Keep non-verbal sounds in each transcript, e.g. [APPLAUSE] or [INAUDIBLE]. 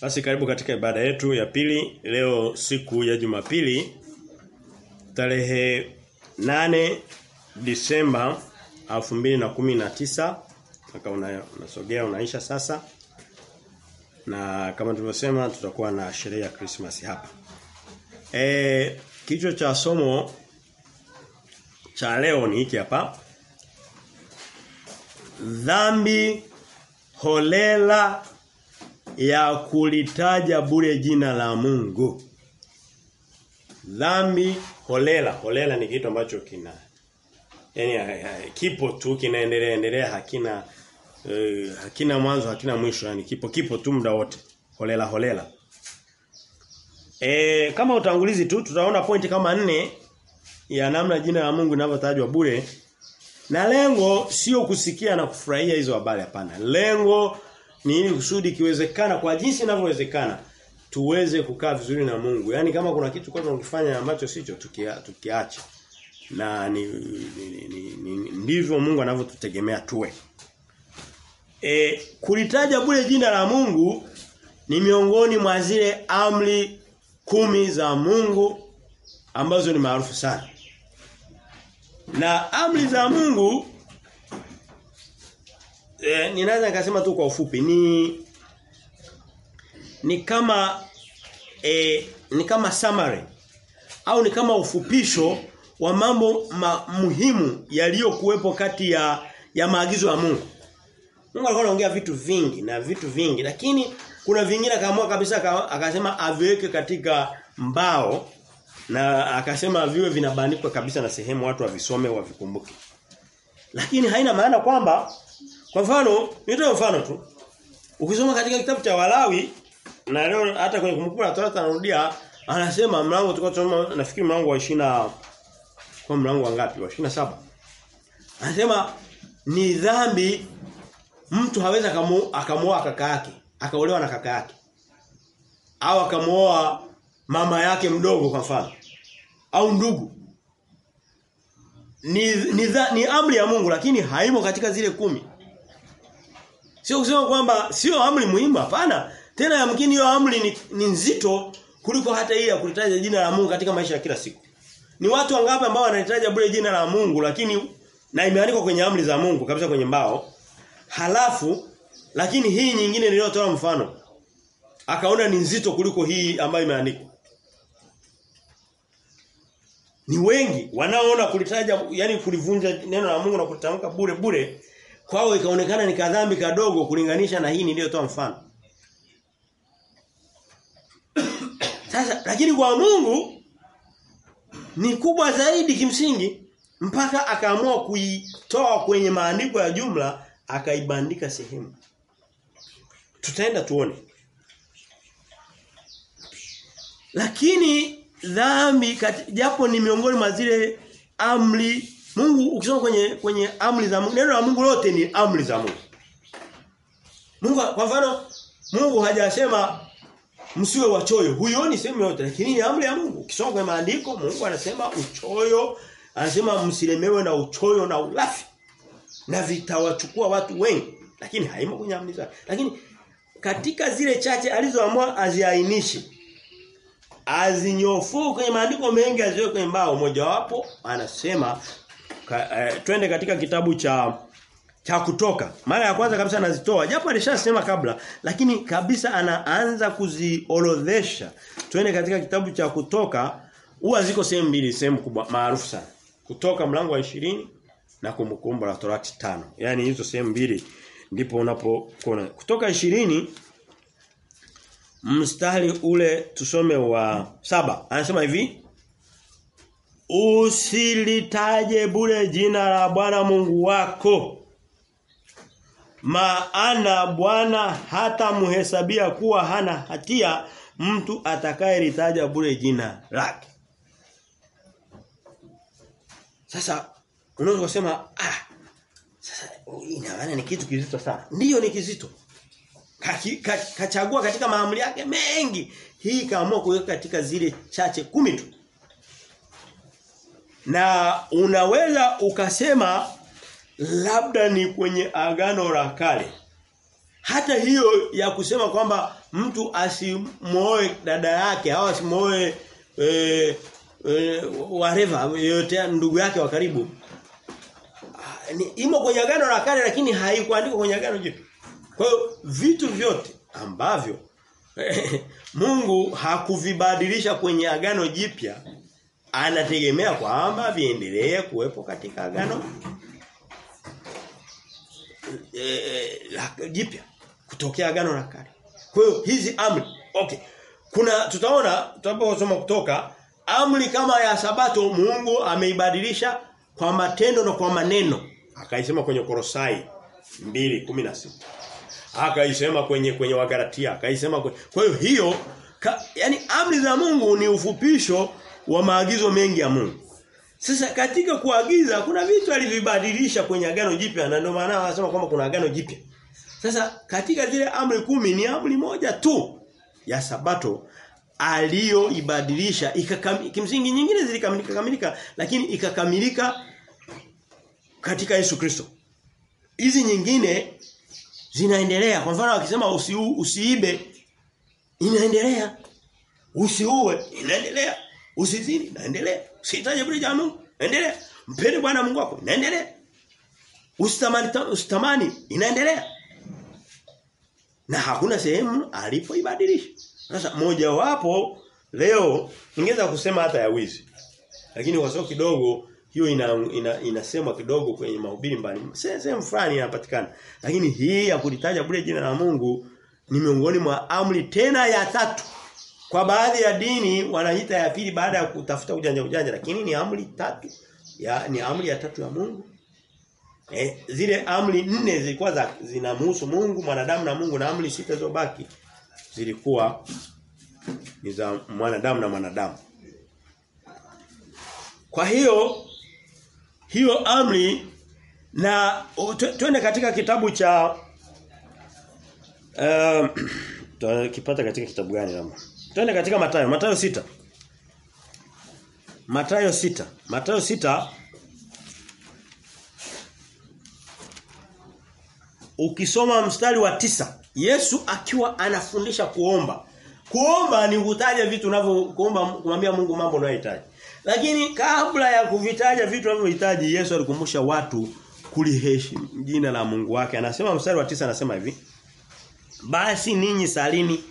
Basi karibu katika ibada yetu ya pili leo siku ya Jumapili tarehe nane Disemba 2019 mwaka una, unasogea unaisha sasa. Na kama tulivyosema tutakuwa na sherehe ya Christmas hapa. E, kichwa cha somo cha leo ni hiki hapa. Dhambi holela ya kulitaja bure jina la Mungu. Dhambi holela, holela ni kitu ambacho kina yani kipo tu kinaendelea endelea hakina uh, hakina mwanzo hakina mwisho yani kipo kipo tu muda wote. Holela holela. E, kama utangulizi tu tutaona pointi kama nne ya namna jina la Mungu linavyotajwa bure. Na lengo sio kusikia na kufurahia hizo habari hapana. Lengo ni ili kusudi kiwezekana kwa jinsi inavyowezekana tuweze kukaa vizuri na Mungu. Yaani kama kuna kitu kwa tunakifanya ambacho sicho tukia, tukiache. Na ni, ni, ni, ni ndivyo Mungu anavyotutegemea tuwe. E, kulitaja bure jina la Mungu ni miongoni mwa zile amri kumi za Mungu ambazo ni maarufu sana. Na amri za Mungu eh, ninaweza nikasema tu kwa ufupi ni ni kama eh, ni kama summary au ni kama ufupisho wa mambo ma, muhimu yaliyokuwepo kati ya ya maagizo ya Mungu. Mungu alikuwa anaongea vitu vingi na vitu vingi lakini kuna vingine akaamua kabisa akasema aviweke katika mbao na akasema viwe vinabandikwa kabisa na sehemu watu wavisome wavikumbuke. Lakini haina maana kwamba kwa mfano, nitoe mfano tu. Ukisoma katika kitabu cha Walawi na leo hata kwenye kumbukumbu la Torati anarudia anasema mlango tulikuwa tunasoma nafikiri mlango wa 20 kwa mlango wa ngapi? Wa 27. Anasema ni dhambi mtu hawezi akamuoa kaka yake, akaolewa na kaka yake. Au akamuoa mama yake mdogo kwa mfano. Au ndugu. Ni ni, ni amri ya Mungu lakini haimo katika zile kumi. Sio kusema kwamba sio amri muhimu hapana. Tena yamkini hiyo amri ni, ni nzito kuliko hata hii ya kulitaja jina la Mungu katika maisha ya kila siku. Ni watu wangapi ambao wanalitaja bure jina la Mungu lakini na imeandikwa kwenye amri za Mungu kabisa kwenye mbao. Halafu lakini hii nyingine niliyotoa mfano akaona ni nzito kuliko hii ambayo imeandikwa. Ni wengi wanaoona kulitaja yani kulivunja neno la Mungu na kulitamka bure bure kwao ikaonekana ni kadhambi kadogo kulinganisha na hii niliyotoa mfano. Sasa lakini kwa Mungu ni kubwa zaidi kimsingi mpaka akaamua kuitoa kwenye maandiko ya jumla akaibandika sehemu. Tutaenda tuone. Lakini dhambi japo ni miongoni mwa zile amri Mungu ukisoma kwenye kwenye amri za Mungu neno la Mungu lote ni amri za Mungu. Mungu kwa mfano Mungu hajasema msiwe wachoyo. Huioni sehemu yote lakini ni amri ya Mungu. Ukisoma kwenye maandiko Mungu anasema uchoyo, anasema msilemewe na uchoyo na ulafi. Na vitawachukua watu wengi. Lakini haimo kwenye amri zake. Lakini katika zile chache alizoamua aziainishe azinyofu kwenye maandiko mengi aziwe kwenye mbao mojawapo anasema ka, eh, twende katika kitabu cha cha kutoka. Mara ya kwanza kabisa anazitoa. Japo alishasema kabla, lakini kabisa anaanza kuziorodhesha. Twende katika kitabu cha kutoka. Huwa ziko sehemu mbili, sehemu kubwa maarufu sana. Kutoka mlango wa ishirini na kumbukumbu la Torati tano. Yaani hizo sehemu mbili ndipo unapokuona. Kutoka ishirini mstari ule tusome wa saba anasema hivi Usilitaje bure jina la Bwana Mungu wako maana Bwana hata muhesabia kuwa hana hatia mtu atakayelitaja bure jina lake Sasa unaweza kusema ah sasa ina maana ni kitu kizito sana ndiyo ni kizito kachagua katika maamuli yake mengi. Hii kaamua kuweka katika zile chache kumi tu. Na unaweza ukasema labda ni kwenye agano la kale. Hata hiyo ya kusema kwamba mtu asimoe dada yake au asimoe e, e, whatever yote ndugu yake wa karibu imo kwenye agano la kale lakini haikuandikwa kwenye agano jipya kwa hiyo vitu vyote ambavyo [LAUGHS] Mungu hakuvibadilisha kwenye agano jipya anategemea kwamba viendelee kuwepo katika agano eh, la- jipya kutokea agano la kale. Kwa hiyo hizi amri okay. Kuna tutaona tunaposoma kutoka amri kama ya sabato Mungu ameibadilisha kwa matendo na kwa maneno. Akaisema kwenye Korosai 2:16. Akaisema kwenye kwenye Wagalatia, akaisema kwenye Kwa hiyo hiyo ka, yani amri za Mungu ni ufupisho wa maagizo mengi ya Mungu. Sasa katika kuagiza kuna vitu alivibadilisha kwenye agano jipya na ndio maana anasema kwamba kuna agano jipya. Sasa katika zile amri kumi ni amri moja tu ya sabato aliyoibadilisha kimsingi nyingine zilikamilika kamilika lakini ikakamilika katika Yesu Kristo. Hizi nyingine zinaendelea. Kwa mfano akisema usiibe inaendelea. Usiue inaendelea. Usizini naendelea. Usitaje bure ya Mungu inaendelea. Mpende Bwana Mungu wako naendelea. Usitamani usitamani inaendelea. Na hakuna sehemu alipoibadilisha. Sasa moja wapo leo ningeweza kusema hata ya wizi. Lakini kwa sababu kidogo hiyo ina, ina inasemwa kidogo kwenye mahubiri mbali. Se- Sehemu fulani inapatikana. Lakini hii ya kulitaja bure jina la Mungu ni miongoni mwa amri tena ya tatu. Kwa baadhi ya dini wanaita ya pili baada ya kutafuta ujanja ujanja lakini ni amri tatu. Ya ni amri ya tatu ya Mungu. Eh, zile amri nne zilikuwa zinamhusu Mungu, mwanadamu na Mungu na amri sita zilizobaki zilikuwa ni za mwanadamu na mwanadamu. Kwa hiyo hiyo amri na twende katika kitabu cha um, [CLEARS THROAT] kipata katika kitabu gani labda. Twende katika Mathayo, Mathayo sita Mathayo sita Mathayo sita Ukisoma mstari wa tisa Yesu akiwa anafundisha kuomba. Kuomba ni kutaja vitu unavyo kuomba kumwambia Mungu mambo unayohitaji. Lakini kabla ya kuvitaja vitu unavyohitaji Yesu alikumbusha watu kuliheshimu jina la Mungu wake. Anasema mstari wa tisa anasema hivi. Basi ninyi salini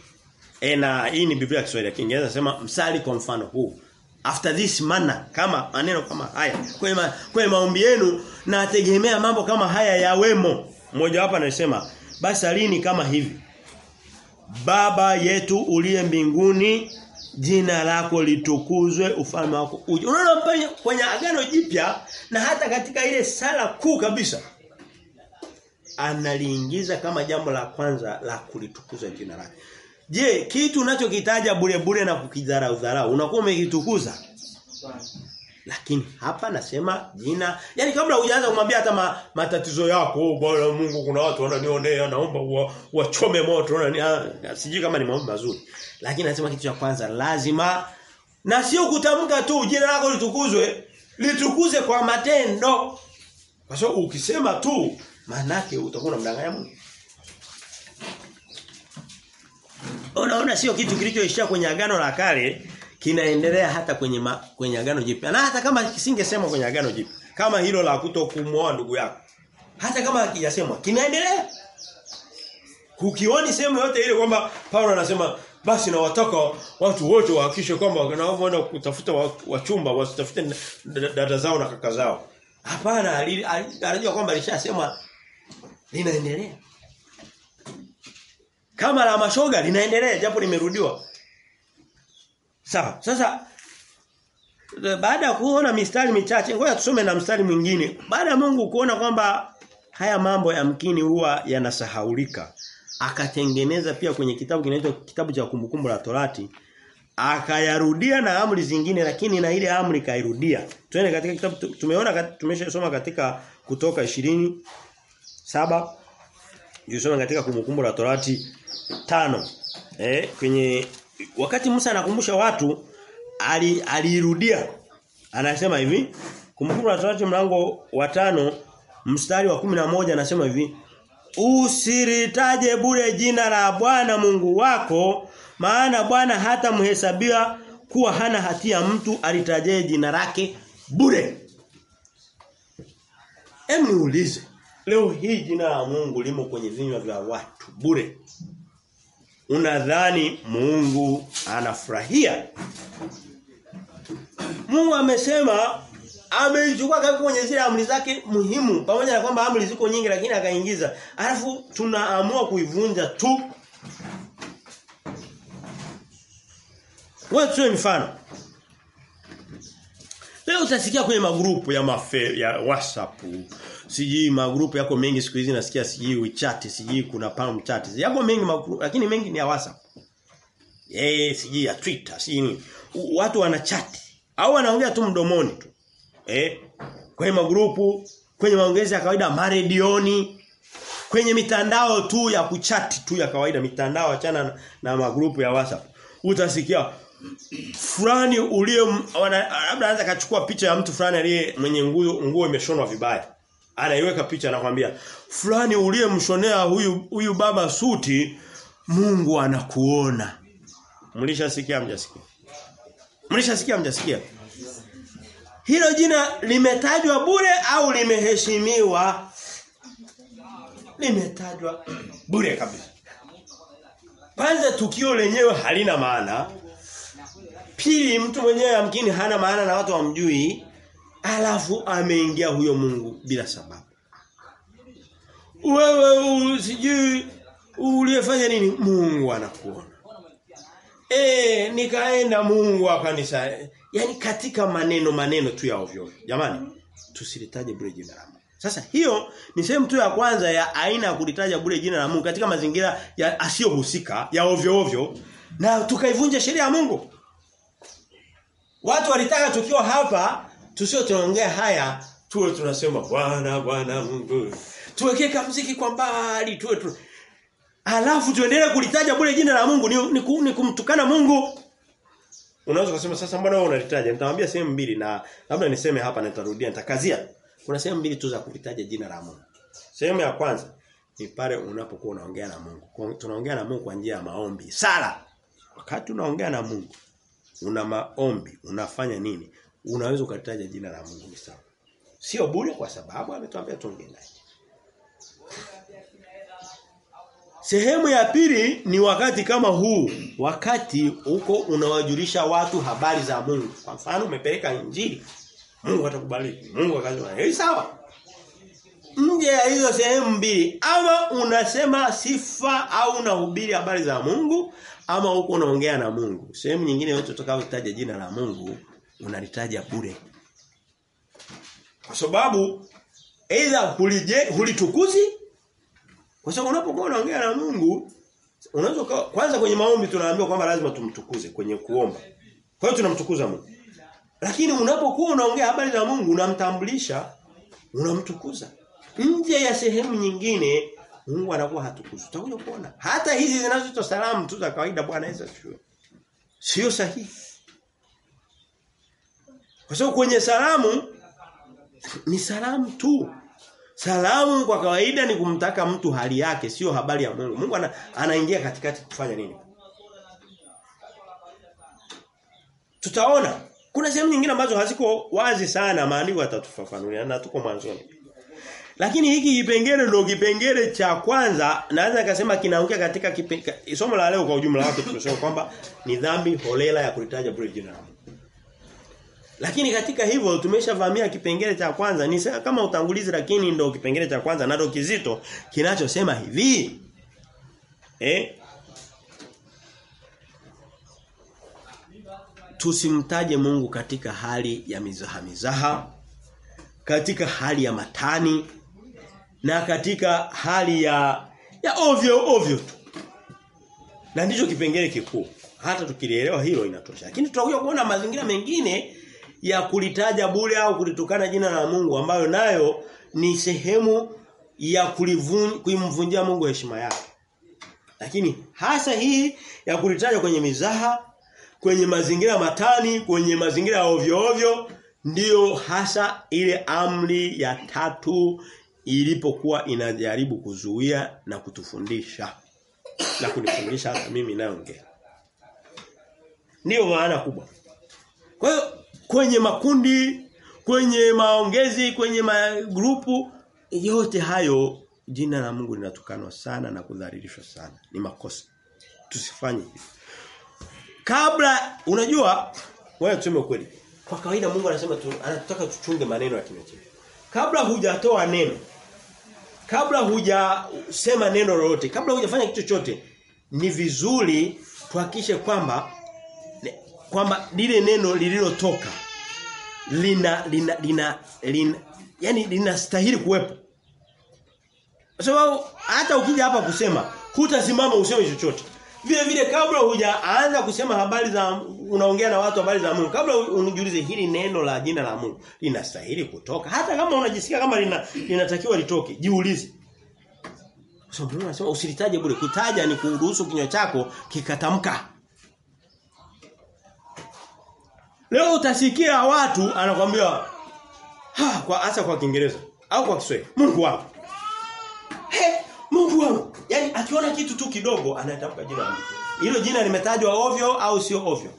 e, na hii ni Biblia ya Kiswahili ya Kiingereza anasema msali kwa mfano huu. After this manner kama maneno kama haya. Ma, kwenye maombi yenu nategemea mambo kama haya yawemo. Mmoja hapa anasema basi alini kama hivi. Baba yetu uliye mbinguni jina lako litukuzwe ufalme wako uje. Unaona kwenye agano jipya na hata katika ile sala kuu kabisa analiingiza kama jambo la kwanza la kulitukuza jina lake. Je, kitu unachokitaja bure bure na kukidharau dharau unakuwa umekitukuza? Lakini hapa nasema jina, yani kabla hujaanza kumwambia hata ma, matatizo yako, oh, Bwana Mungu kuna watu wananionea naomba wachome wa- moto wanani ah, sijui kama ni maombi mazuri. Lakini nasema kitu cha kwanza lazima na sio kutamka tu jina lako litukuzwe, litukuze kwa matendo. Kwa sababu ukisema tu manake utakuwa unamdanganya Mungu. Unaona sio kitu kilichoishia kwenye agano la kale kinaendelea hata kwenye ma, kwenye agano jipya. Na hata kama kisingesema kwenye agano jipya, kama hilo la kutokumwoa ndugu yako. Hata kama hakijasemwa, kinaendelea. Kukioni sehemu yote ile kwamba Paulo anasema basi na wataka watu wote wahakishe kwamba wanaoenda kutafuta wa- wachumba wasitafute dada zao na kaka zao. Hapana, anajua kwamba alishasema linaendelea. Kama la mashoga linaendelea japo limerudiwa. Sawa. Sasa baada ya kuona mistari michache, ngoja tusome na mstari mwingine. Baada ya Mungu kuona kwamba haya mambo ya mkini huwa yanasahaulika, akatengeneza pia kwenye kitabu kinaitwa kitabu cha kumbukumbu la Torati, akayarudia na amri zingine lakini na ile amri kairudia. Twende katika kitabu tumeona tumeshasoma katika kutoka 20 saba Jusoma katika kumbukumbu la Torati tano Eh kwenye wakati Musa anakumbusha watu ali alirudia anasema hivi kumbukumbu la Torati mlango wa tano mstari wa kumi na moja anasema hivi usiritaje bure jina la Bwana Mungu wako maana Bwana hata mhesabia kuwa hana hatia mtu alitaje jina lake bure. Emuulize. Leo hii jina la Mungu limo kwenye vinywa vya watu bure. Unadhani Mungu anafurahia? Mungu amesema ameichukua kabisa kwenye zile amri zake muhimu pamoja na kwamba amri ziko nyingi lakini akaingiza. Alafu tunaamua kuivunja tu. Wewe mfano. Leo utasikia kwenye magrupu ya mafe, ya WhatsApp, sijui magrupu yako mengi siku hizi nasikia sijui WeChat, sijui kuna Palm chat. Yako mengi magrupu, lakini mengi ni ya WhatsApp. Eh, sijui ya Twitter, sijui watu wana chat au wanaongea tu mdomoni tu. Eh? Kwenye magrupu, kwenye maongezi ya kawaida maredioni, kwenye mitandao tu ya kuchati tu ya kawaida, mitandao achana na, na magrupu ya WhatsApp. Utasikia fulani ulie labda anaweza kachukua picha ya mtu fulani aliye mwenye nguo nguo imeshonwa vibaya. Anaiweka picha anakuambia fulani uliyemshonea huyu huyu baba suti Mungu anakuona. Mlishasikia mjasikia? Mlishasikia mjasikia? Hilo jina limetajwa bure au limeheshimiwa? Limetajwa [CLEARS THROAT] bure kabisa. Kwanza tukio lenyewe halina maana. Pili mtu mwenyewe amkini hana maana na watu wamjui. Alafu ameingia huyo Mungu bila sababu. Wewe usijui uliyefanya nini? Mungu anakuona. Eh nikaenda Mungu akanisa. Yaani katika maneno maneno tu ya ovyo. Jamani tusilitaje bure jina la Mungu. Sasa hiyo ni sehemu tu ya kwanza ya aina ya kulitaja bure jina la Mungu katika mazingira ya asiyohusika ya ovyo ovyo na tukaivunja sheria ya Mungu. Watu walitaka tukiwa hapa tusio tunaongea haya tuwe tunasema Bwana Bwana Mungu. Tuwekee kamziki kwa mbali tuwe tu. Alafu tuendelee kulitaja bure jina la Mungu ni, ni, ni kumtukana Mungu. Unaweza kusema sasa mbona wewe unalitaja? Nitamwambia sehemu mbili na labda niseme hapa na nitarudia nitakazia. Kuna sehemu mbili tu za kulitaja jina la Mungu. Sehemu ya kwanza ni pale unapokuwa unaongea na Mungu. Tunaongea na Mungu kwa njia ya maombi. Sala. Wakati unaongea na Mungu una maombi, unafanya nini? Unaweza ukataja jina la Mungu ni sawa. Sio bure kwa sababu ametuambia tuongee naye. Sehemu ya pili ni wakati kama huu, wakati uko unawajulisha watu habari za Mungu. Kwa mfano umepeleka injili, Mungu atakubariki. Mungu akasema, "Hei sawa." Nje ya hizo sehemu mbili, ama unasema sifa au unahubiri habari za Mungu ama huko unaongea na Mungu. Sehemu nyingine yote utakayotaja jina la Mungu unalitaja bure. Kwa sababu aidha hulije hulitukuzi kwa sababu unapokuwa unaongea na Mungu unaweza kwanza kwenye maombi tunaambiwa kwamba lazima tumtukuze kwenye kuomba. Kwa hiyo tunamtukuza Mungu. Lakini unapokuwa unaongea habari za Mungu unamtambulisha unamtukuza. Nje ya sehemu nyingine Mungu anakuwa hatukuzwi. Utakuja kuona. Hata hizi zinazoitwa salamu tu za kawaida Bwana Yesu asifiwe. Sio sahihi. Kwa sababu kwenye salamu ni salamu tu. Salamu kwa kawaida ni kumtaka mtu hali yake, sio habari ya Mungu. Mungu ana, anaingia katikati kufanya nini? Tutaona. Kuna sehemu nyingine ambazo haziko wazi sana maandiko yatatufafanulia na tuko mwanzoni. Lakini hiki kipengele ndio kipengele cha kwanza naweza nikasema kinaongea katika kipengele somo la leo kwa ujumla wake tunasema kwamba ni dhambi holela ya kulitaja bure jina la Mungu. Lakini katika hivyo tumeshavamia kipengele cha kwanza ni kama utangulizi lakini ndio kipengele cha kwanza na ndio kizito kinachosema hivi. Eh? Tusimtaje Mungu katika hali ya mizaha mizaha, katika hali ya matani na katika hali ya ya ovyo ovyo tu. Na ndicho kipengele kikuu. Hata tukielewa hilo inatosha. Lakini tutakuja kuona mazingira mengine ya kulitaja bure au kulitukana jina la Mungu ambayo nayo ni sehemu ya kuimvunjia Mungu heshima yake. Lakini hasa hii ya kulitaja kwenye mizaha, kwenye mazingira matani, kwenye mazingira ya ovyo ovyo ndiyo hasa ile amri ya tatu ilipokuwa inajaribu kuzuia na kutufundisha na kunifundisha hata mimi nayoongea. Ndiyo maana kubwa. Kwa hiyo kwenye makundi, kwenye maongezi, kwenye magrupu yote hayo jina la Mungu linatukanwa sana na kudhalilishwa sana. Ni makosa. Tusifanye hivyo. Kabla unajua wewe tuseme kweli. Kwa kawaida Mungu anasema tu, anataka tuchunge maneno ya kinywa chetu. Kabla hujatoa neno, kabla hujasema neno lolote, kabla hujafanya kitu chochote, ni vizuri tuhakishe kwamba kwamba lile neno lililotoka lina lina lina, lina yani linastahili kuwepo. Kwa sababu hata ukija hapa kusema hutasimama useme chochote. Vile vile kabla hujaanza kusema habari za unaongea na watu habari za Mungu, kabla unijiulize hili neno la jina la Mungu linastahili kutoka. Hata kama unajisikia kama lina, linatakiwa litoke, jiulize. Sababu anasema usilitaje bure. Kutaja ni kuruhusu kinywa chako kikatamka. Leo utasikia watu anakwambia ha kwa hasa kwa Kiingereza au kwa Kiswahili. Mungu wangu. Mungu wangu. Yaani akiona kitu tu kidogo anatamka jina la Mungu. Hilo jina limetajwa ovyo au sio ovyo?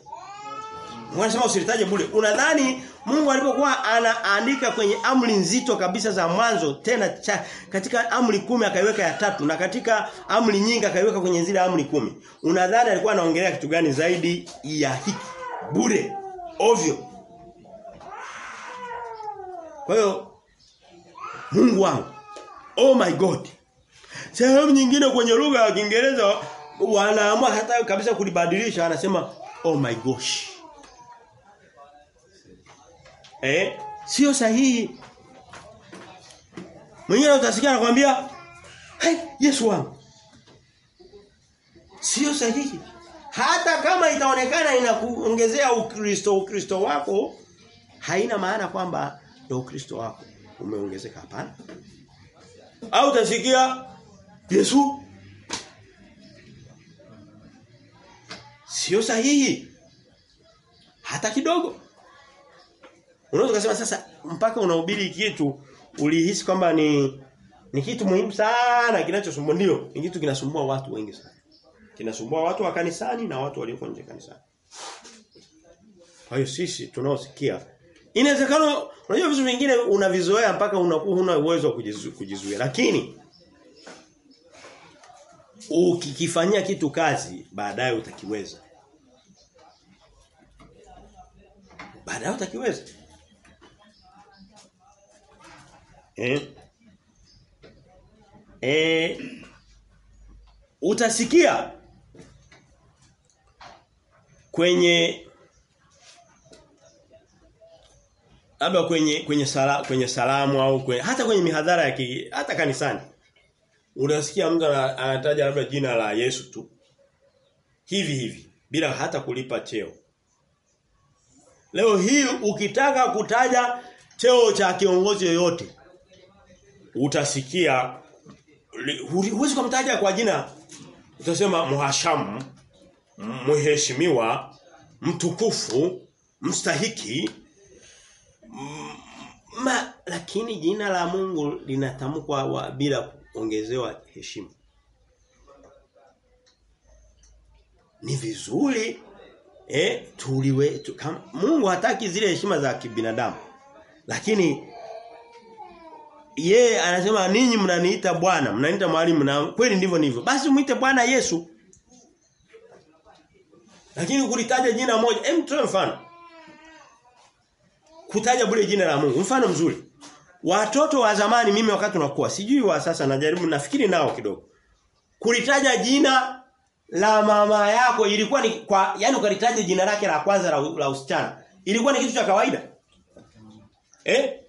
Mungu anasema usilitaje bure. Unadhani Mungu alipokuwa anaandika kwenye amri nzito kabisa za mwanzo tena cha, katika amri kumi akaiweka ya tatu na katika amri nyingi akaiweka kwenye zile amri kumi. Unadhani alikuwa anaongelea kitu gani zaidi ya hiki? Bure. Ovyo. Kwa hiyo Mungu wangu. Oh my God. Sehemu nyingine kwenye lugha ya Kiingereza wanaamua hata kabisa kulibadilisha anasema oh my gosh. Eh? Sio sahihi. Mwingine utasikia anakuambia hey, Yesu wangu. Sio sahihi. Hata kama itaonekana inakuongezea Ukristo Ukristo wako haina maana kwamba ndio Ukristo wako umeongezeka hapana. Au utasikia Yesu sio sahihi hata kidogo. Unaweza kusema sasa mpaka unahubiri kitu ulihisi kwamba ni ni kitu muhimu sana kinachosumbua ndio, ni kitu kinasumbua watu wengi sana. Kinasumbua watu wa kanisani na watu walioko nje kanisani. Kwa hiyo sisi tunaosikia inawezekana unajua vitu vingine unavizoea mpaka unakuwa huna uwezo wa kujizuia. Lakini ukikifanyia kitu kazi baadaye utakiweza. Baadaye utakiweza. Eh? Eh utasikia kwenye labda kwenye kwenye sala, kwenye salamu au kwenye, hata kwenye mihadhara ya ki, hata kanisani unasikia mtu anataja labda jina la Yesu tu. Hivi hivi bila hata kulipa cheo. Leo hii ukitaka kutaja cheo cha kiongozi yoyote utasikia huwezi kumtaja kwa jina. Utasema muhashamu muheshimiwa mtukufu mstahiki. Ma, lakini jina la Mungu linatamkwa bila kuongezewa heshima. Ni vizuri eh tuliwe tu, kama, Mungu hataki zile heshima za kibinadamu lakini yeye anasema ninyi mnaniita bwana mnaniita mwalimu na kweli ndivyo ndivyo basi muite bwana Yesu. Lakini kulitaja jina moja hem mfano. Kutaja bure jina la Mungu mfano mzuri watoto wa zamani mimi wakati tunakuwa sijui wa sasa najaribu nafikiri nao kidogo. Kulitaja jina la mama yako ilikuwa ni kwa yani ukalitaja jina lake la kwanza la, la usichana ilikuwa ni kitu cha kawaida? Eh?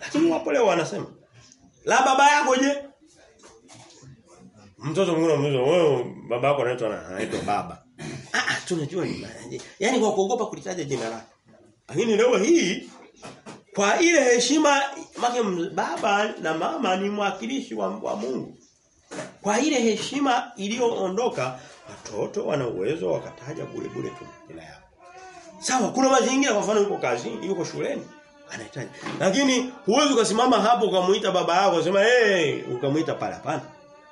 Lakini wapo leo wanasema. La baba yako je? Mtoto mwingine mmoja wewe baba yako anaitwa anaitwa baba. Ah ah tunajua ni maana Yaani kwa kuogopa kulitaja jina lake. Lakini leo hii kwa ile heshima make baba na mama ni mwakilishi wa, wa Mungu kwa ile heshima iliyoondoka watoto wana uwezo wakataja bure bure tu jina yao sawa kuna mazingira kwa mfano yuko kazini yuko shuleni Anahitaji. Lakini huwezi ukasimama hapo ukamuita baba yako usema hey, ukamuita pale hapana.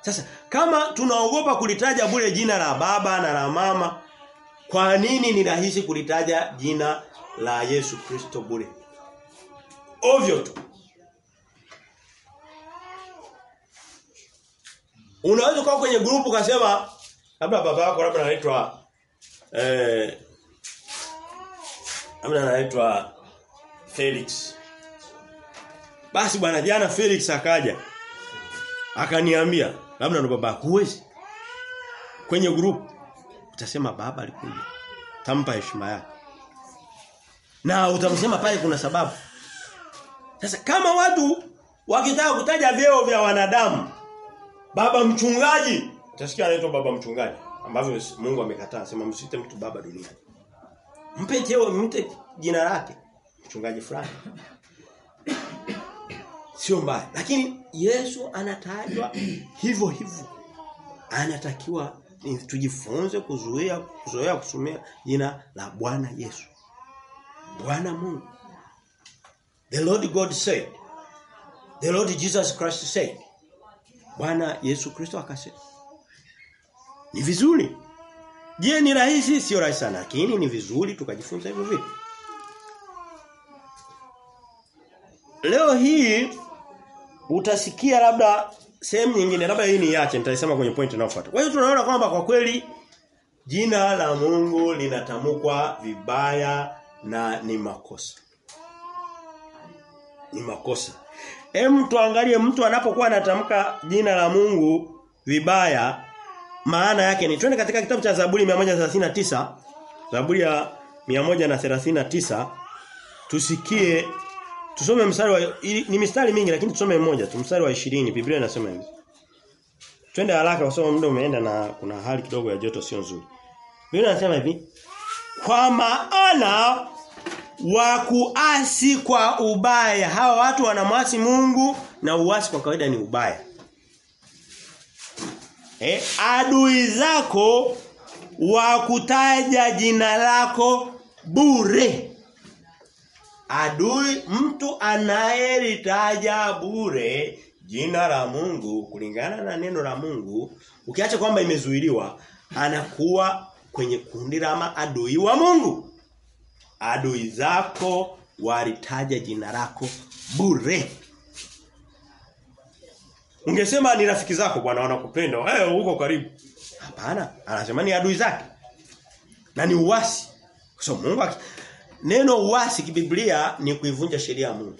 Sasa kama tunaogopa kulitaja bure jina la baba na la mama, kwa nini ni rahisi kulitaja jina la Yesu Kristo bure? Ovyo tu. Unaweza kuwa kwenye grupu kasema labda baba yako labda anaitwa eh labda anaitwa Felix. Basi bwana jana Felix akaja. Akaniambia labda ndo baba huwezi. Kwenye grupu utasema baba alikuja. Tampa heshima yake. Na utamsema pale kuna sababu. Sasa kama watu wakitaka kutaja vyeo vya wanadamu baba mchungaji utasikia anaitwa baba mchungaji ambavyo Mungu amekataa sema msite mtu baba duniani. Mpe cheo mte jina lake mchungaji fulani. Sio mbaya. Lakini Yesu anatajwa hivyo hivyo. Anatakiwa tujifunze kuzuia kuzoea kusumia jina la Bwana Yesu. Bwana Mungu. The Lord God said. The Lord Jesus Christ said. Bwana Yesu Kristo akasema. Ni vizuri. Je, ni rahisi? Sio rahisi sana, lakini ni vizuri tukajifunza hivyo vitu. Leo hii utasikia labda sehemu nyingine labda hii ni yache nitaisema kwenye point inayofuata. Kwa hiyo tunaona kwamba kwa kweli jina la Mungu linatamkwa vibaya na ni makosa. Ni makosa. Hem tuangalie mtu anapokuwa anatamka jina la Mungu vibaya maana yake ni twende katika kitabu cha Zaburi 139 Zaburi ya 139 tusikie tusome mstari wa ni mistari mingi lakini tusome mmoja tu mstari wa 20 Biblia inasema hivi. Twende haraka kwa sababu muda umeenda na kuna hali kidogo ya joto sio nzuri. Biblia inasema hivi kwa maana wa kuasi kwa ubaya hawa watu wanamwasi Mungu na uasi kwa kawaida ni ubaya Eh, adui zako wa kutaja jina lako bure. Adui mtu anayelitaja bure jina la Mungu kulingana na neno la Mungu, ukiacha kwamba imezuiliwa, anakuwa kwenye kundi la maadui wa Mungu. Adui zako walitaja jina lako bure. Ungesema ni rafiki zako bwana wanakupenda. Eh hey, uko karibu. Hapana, anasema ni adui zake. Na ni uasi. Kwa So Mungu neno uasi kibiblia ni kuivunja sheria ya Mungu.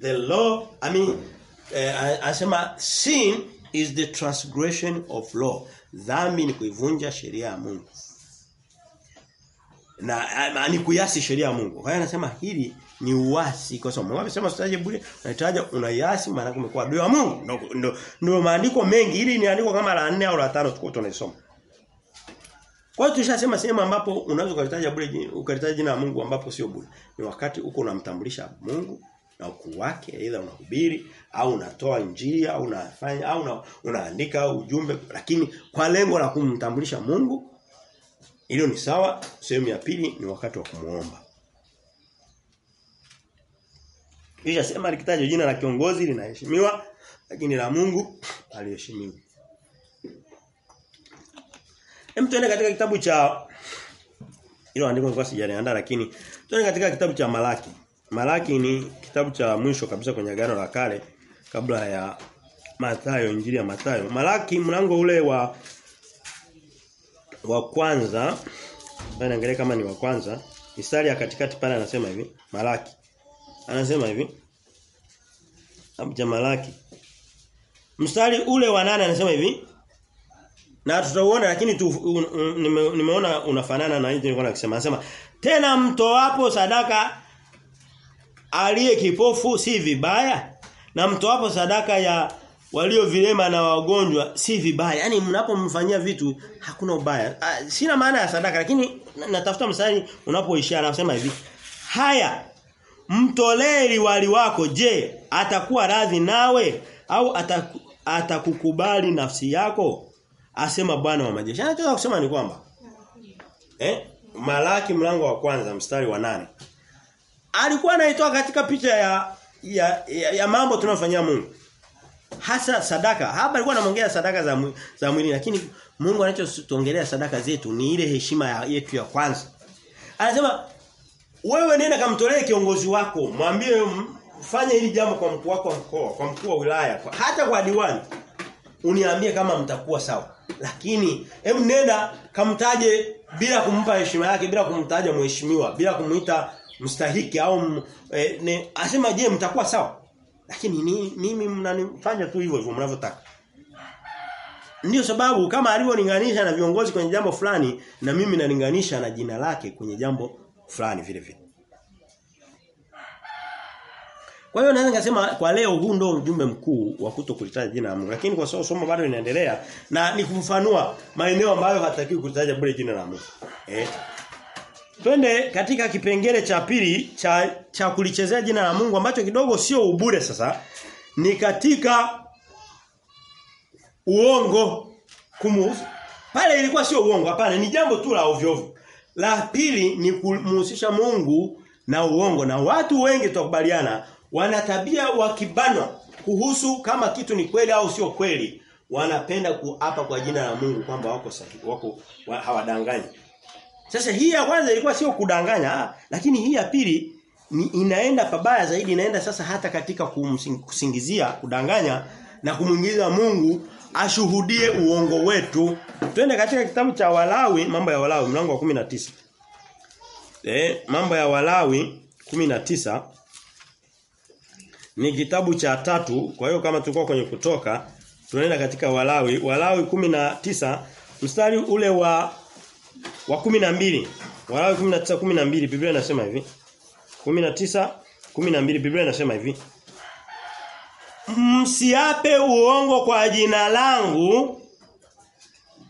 The law, I mean eh, anasema sin is the transgression of law. Dhambi ni kuivunja sheria ya Mungu. Na ni kuyasi sheria ya Mungu. Kwa hiyo anasema hili ni uasi kwa sababu Mungu amesema usitaje bure unahitaji unaiasi maana kumekuwa adui wa Mungu. Ndio ndio maandiko mengi. Hili ni andiko kama la 4 au la 5 tuko tunaisoma. Kwa hiyo tushasema sehemu ambapo unaweza ukalitaja bure ukalitaja jina la Mungu ambapo sio bure. Ni wakati uko unamtambulisha Mungu na ukuu wake aidha unahubiri au unatoa injili au unafanya au una, unaandika ujumbe lakini kwa lengo la kumtambulisha Mungu hilo ni sawa sehemu ya pili ni wakati wa kumuomba kisha sema likitaja jina la kiongozi linaheshimiwa lakini la Mungu aliheshimiwa. Hem tuende katika kitabu cha hilo andiko nilikuwa sijaliandaa lakini tuende katika kitabu cha Malaki. Malaki ni kitabu cha mwisho kabisa kwenye agano la kale kabla ya Mathayo injili ya Mathayo. Malaki mlango ule wa wa kwanza bana angalia kama ni wa kwanza mistari ya katikati pale anasema hivi Malaki Anasema hivi. Abja Malaki. Mstari ule wa nane anasema hivi. Na tutauona lakini tu, un, un, nime, nimeona unafanana na hicho nilikuwa nakisema. Anasema tena mtoapo sadaka aliye kipofu si vibaya na mtoapo sadaka ya walio vilema na wagonjwa si vibaya. Yaani mnapomfanyia vitu hakuna ubaya. A, sina maana ya sadaka lakini natafuta msali unapoishia anasema hivi. Haya mtolee wali wako je atakuwa radhi nawe au ataku, atakukubali nafsi yako asema bwana wa majeshi anataka kusema ni kwamba eh Malaki mlango wa kwanza mstari wa nane alikuwa anaitoa katika picha ya ya, ya, ya mambo tunayofanyia Mungu. Hasa sadaka. Hapa alikuwa anamwongelea sadaka za mwi- za mwili lakini Mungu anachotuongelea sadaka zetu ni ile heshima ya, yetu ya kwanza. Anasema wewe nenda kamtolee kiongozi wako, mwambie fanya hili jambo kwa mkuu wako wa mkoa, kwa mkuu wa wilaya, kwa, hata kwa diwani. Uniambie kama mtakuwa sawa. Lakini hebu nenda kamtaje bila kumpa heshima yake, bila kumtaja mheshimiwa, bila kumuita mstahiki au eh, ne, asema je mtakuwa sawa? Lakini ni, mimi mnanifanya tu hivyo hivyo mnavyotaka. Ndiyo sababu kama alivyolinganisha na viongozi kwenye jambo fulani na mimi nalinganisha na jina lake kwenye jambo fulani vile vile. Kwa hiyo naweza ngasema kwa leo huu ndio ujumbe mkuu wa kutokulitaja jina la Mungu. Lakini kwa sababu somo bado linaendelea na ni kufafanua maeneo ambayo hatakiwi kutaja bure jina la Mungu. Eh. Twende katika kipengele cha pili cha cha kulichezea jina la Mungu ambacho kidogo sio ubure sasa. Ni katika uongo kumuhusu. Pale ilikuwa sio uongo hapana ni jambo tu la ovyo ovyo. La pili ni kumuhusisha Mungu na uongo na watu wengi tukubaliana wana tabia wakibanwa kuhusu kama kitu ni kweli au sio kweli wanapenda kuapa kwa jina la Mungu kwamba wako sahihi wako wa, hawadanganyi. Sasa hii ya kwanza ilikuwa sio kudanganya ah, lakini hii ya pili ni inaenda pabaya zaidi inaenda sasa hata katika kumsingizia kudanganya na kumwingiza Mungu ashuhudie uongo wetu. Twende katika kitabu cha Walawi, mambo ya Walawi mlango wa 19. Eh, mambo ya Walawi 19 ni kitabu cha tatu. Kwa hiyo kama tulikuwa kwenye kutoka, tunaenda katika Walawi, Walawi 19 mstari ule wa wa 12. Walawi 19 12 Biblia inasema hivi. 19 12 Biblia inasema hivi. Msiape uongo kwa jina langu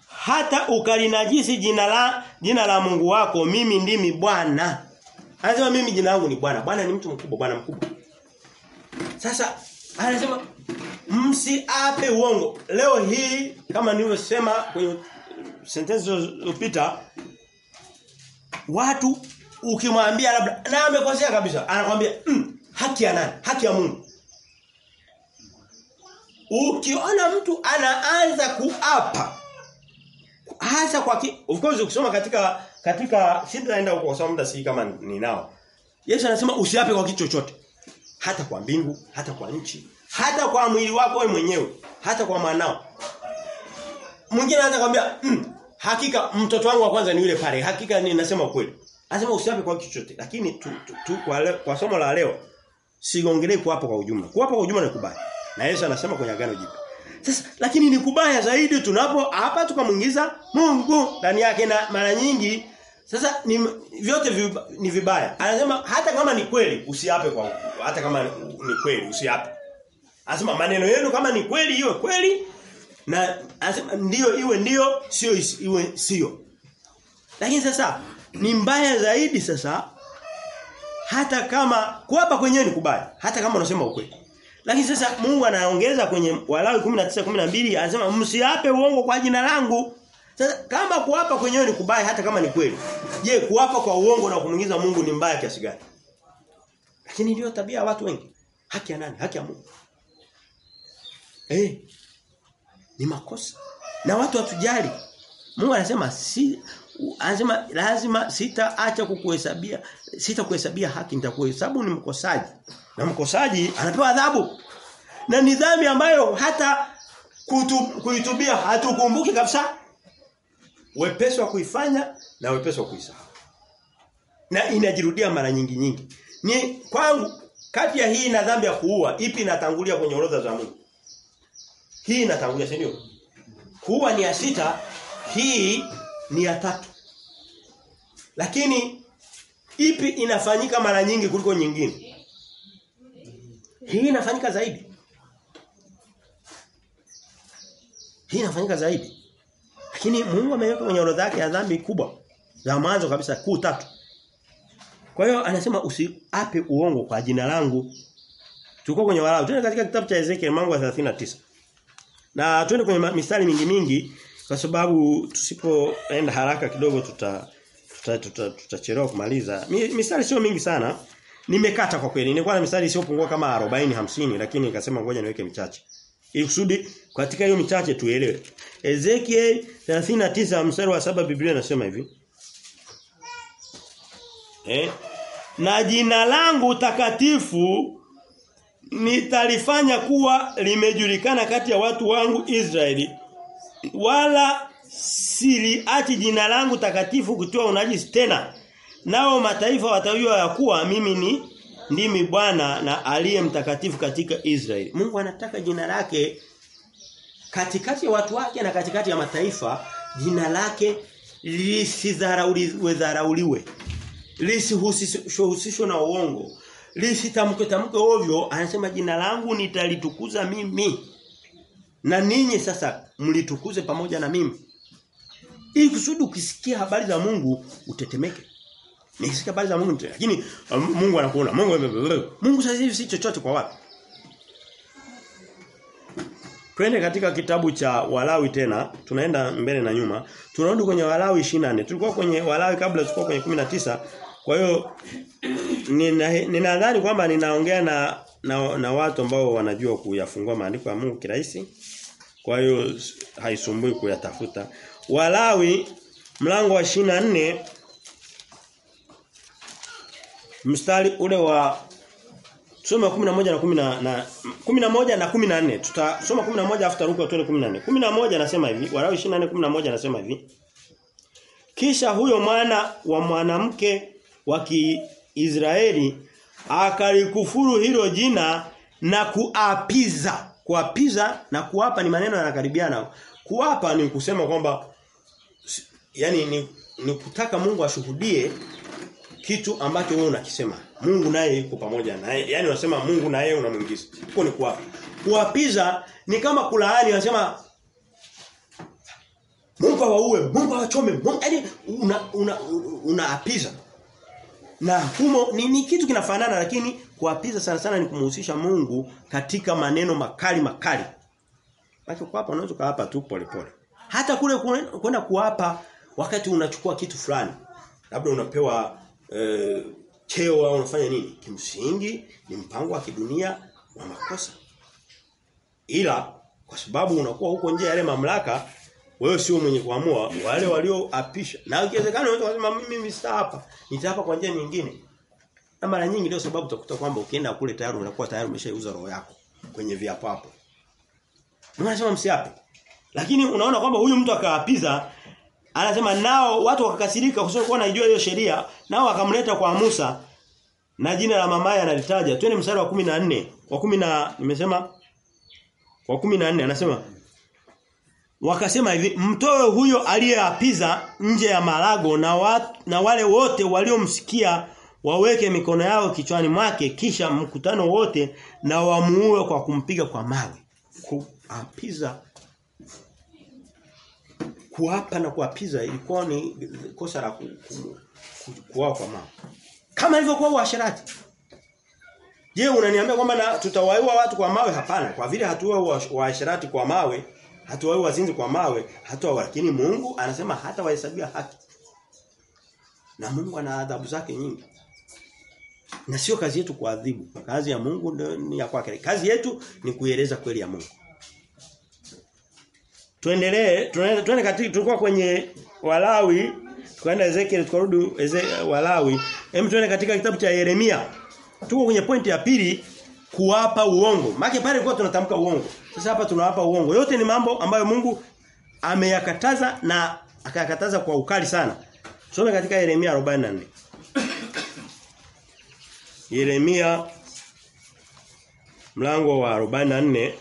hata ukalinajisi jina la jina la Mungu wako mimi ndimi Bwana. Anasema mimi jina langu ni Bwana. Bwana ni mtu mkubwa, Bwana mkubwa. Sasa anasema msiape uongo. Leo hii kama nilivyosema kwenye sentensi zilizopita watu ukimwambia labda na amekosea kabisa anakuambia mm, haki ya nani? Haki ya Mungu. Ukiona mtu anaanza kuapa hasa kwa ki, of course ukisoma katika katika sitaenda huko kwa sababu muda si kama ninao. Yesu anasema usiape kwa kitu chochote. Hata kwa mbingu, hata kwa nchi, hata kwa mwili wako wewe mwenyewe, hata kwa mwanao. Mwingine anaanza kwambia, mm, hakika mtoto wangu wa kwanza ni yule pale. Hakika ninasema ukweli. Anasema usiape kwa chochote. Lakini tu, tu, tu kwa, leo, kwa somo la leo sigongelee kuapa kwa ujumla. Kuapa kwa ujumla ni kubaya. Na Yesu anasema kwenye agano jipya. Sasa lakini ni kubaya zaidi tunapo hapa tukamuingiza Mungu ndani yake na mara nyingi sasa ni vyote viba, ni vibaya. Anasema hata kama ni kweli usiape kwa hata kama ni kweli usiape. Anasema maneno yenu kama ni kweli iwe kweli na anasema ndio iwe ndio sio iwe sio. Lakini sasa ni mbaya zaidi sasa hata kama kuapa kwenyewe ni kubaya hata kama unasema ukweli. Lakini sasa Mungu anaongeza kwenye Walawi 19:12 anasema msiape uongo kwa jina langu. Sasa kama kuapa kwenyewe ni kubaya hata kama ni kweli. Je, kuapa kwa uongo na kumuingiza Mungu ni mbaya kiasi gani? Lakini ndio tabia ya watu wengi. Haki ya nani? Haki ya Mungu. Eh. Ni makosa. Na watu hatujali. Mungu anasema si anasema lazima sitaacha kukuhesabia sitakuhesabia haki nitakuhesabu ni mkosaji. Na mkosaji anapewa adhabu. Na ni dhambi ambayo hata kuitubia hatukumbuki kabisa. Wepesi wa kuifanya na wepesi wa kuisahau. Na inajirudia mara nyingi nyingi. Ni kwangu kati ya hii na dhambi ya kuua ipi inatangulia kwenye orodha za Mungu? Hii inatangulia si ndio? Huwa ni ya sita, hii ni ya tatu. Lakini ipi inafanyika mara nyingi kuliko nyingine? Hii inafanyika zaidi. Hii inafanyika zaidi. Lakini Mungu ameweka kwenye orodha yake ya dhambi kubwa za mwanzo kabisa kuu tatu. Kwa hiyo anasema usiape uongo kwa jina langu. Tuko kwenye Walawi. Tuna katika kitabu cha Ezekiel mlango wa 39. Na twende kwenye mistari mingi mingi kwa sababu tusipoenda haraka kidogo tuta tutachelewa tuta, tuta kumaliza. Mistari sio mingi sana. Nimekata kwa kweli. Nilikuwa na mistari isiyopungua kama 40 50 lakini nikasema ngoja niweke michache. Ili kusudi katika hiyo michache tuelewe. Ezekiel 39 mstari wa saba Biblia inasema hivi. Eh? Na jina langu takatifu nitalifanya kuwa limejulikana kati ya watu wangu Israeli. Wala siliati jina langu takatifu kutoa unajisi tena. Nao mataifa watajua ya kuwa mimi ni ndimi Bwana na aliye mtakatifu katika Israeli. Mungu anataka jina lake katikati ya watu wake na katikati ya mataifa jina lake lisidharauliwe dharauliwe lisihusishwe na uongo lisitamke tamke ovyo anasema jina langu nitalitukuza mimi na ninyi sasa mlitukuze pamoja na mimi ili kusudi ukisikia habari za Mungu utetemeke nikisikia habari za Mungu lakini Mungu anakuona Mungu Mungu sasa hivi si chochote kwa watu Twende katika kitabu cha Walawi tena, tunaenda mbele na nyuma. Tunarudi kwenye Walawi 24. Tulikuwa kwenye Walawi kabla tulikuwa kwenye 19. Kwa hiyo ninadhani nina kwamba ninaongea na, na na watu ambao wanajua kuyafungua maandiko ya Mungu kirahisi. Kwa hiyo haisumbui kuyatafuta. Walawi mlango wa 24 mstari ule wa Tusome 11 na 10 na 11 na 14. Tutasoma 11 afu taruka tuone 14. 11 anasema hivi, Walawi 24 11 anasema hivi. Kisha huyo mwana wa mwanamke wa Kiisraeli akalikufuru hilo jina na kuapiza. Kuapiza na kuapa ni maneno yanakaribiana. Kuapa ni kusema kwamba yani ni, ni kutaka Mungu ashuhudie kitu ambacho wewe unakisema. Mungu naye yuko pamoja naye. Yaani unasema Mungu naye yeye unamuingiza. Huko ni kuapa. Kuapiza ni kama kulaani unasema Mungu awaue, Mungu awachome. Mungu unaapiza una una unaapiza. Na humo ni, ni kitu kinafanana lakini kuapiza sana sana ni kumhusisha Mungu katika maneno makali makali. Basi kuapa unaweza kuapa tu polepole. Hata kule kwenda kuapa wakati unachukua kitu fulani. Labda unapewa eh, cheo au unafanya nini? Kimsingi ni mpango wa kidunia wa makosa. Ila kwa sababu unakuwa huko nje ya yale mamlaka wewe sio mwenye kuamua wale walioapisha. Na ikiwezekana unaweza kusema mimi mista hapa, nitapa kwa njia nyingine. Na mara nyingi ndio sababu utakuta kwamba ukienda kule tayari unakuwa tayari umeshaiuza roho yako kwenye viapo hapo. Unasema msiape. Lakini unaona kwamba huyu mtu akaapiza anasema nao watu wakakasirika kwa sababu wanajua hiyo sheria nao akamleta kwa Musa na jina la mamaye analitaja twende mstari wa 14 wa 10 na nimesema wa 14 anasema wakasema hivi mtoe huyo aliyeapiza nje ya malago na, wa, na wale wote waliomsikia waweke mikono yao kichwani mwake kisha mkutano wote na wamuue kwa kumpiga kwa mawe kuapiza kuapa na kuapiza ilikuwa ni kosa la ku, ku, ku, kuwa kwa mawe Kama ilivyokuwa uasherati. Je, unaniambia kwamba tutawaua watu kwa mawe? Hapana. Kwa vile hatuwa waasherati kwa mawe, hatuwaui wazinzi kwa mawe, hatuwa lakini Mungu anasema hata wahesabia haki. Na Mungu ana adhabu zake nyingi. Na sio kazi yetu kuadhibu. Kazi ya Mungu ndio ni ya kwake. Kazi yetu ni kuieleza kweli ya Mungu. Tuendelee, tuende katika tulikuwa kwenye Walawi, tukaenda Ezekiel tukarudi Walawi. Hem tuende katika kitabu cha Yeremia. Tuko kwenye pointi ya pili kuwapa uongo. Maana pale kwa tunatamka uongo. Sasa hapa tunawapa uongo. Yote ni mambo ambayo Mungu ameyakataza na akayakataza kwa ukali sana. Tusome katika Yeremia 44. Yeremia mlango wa 44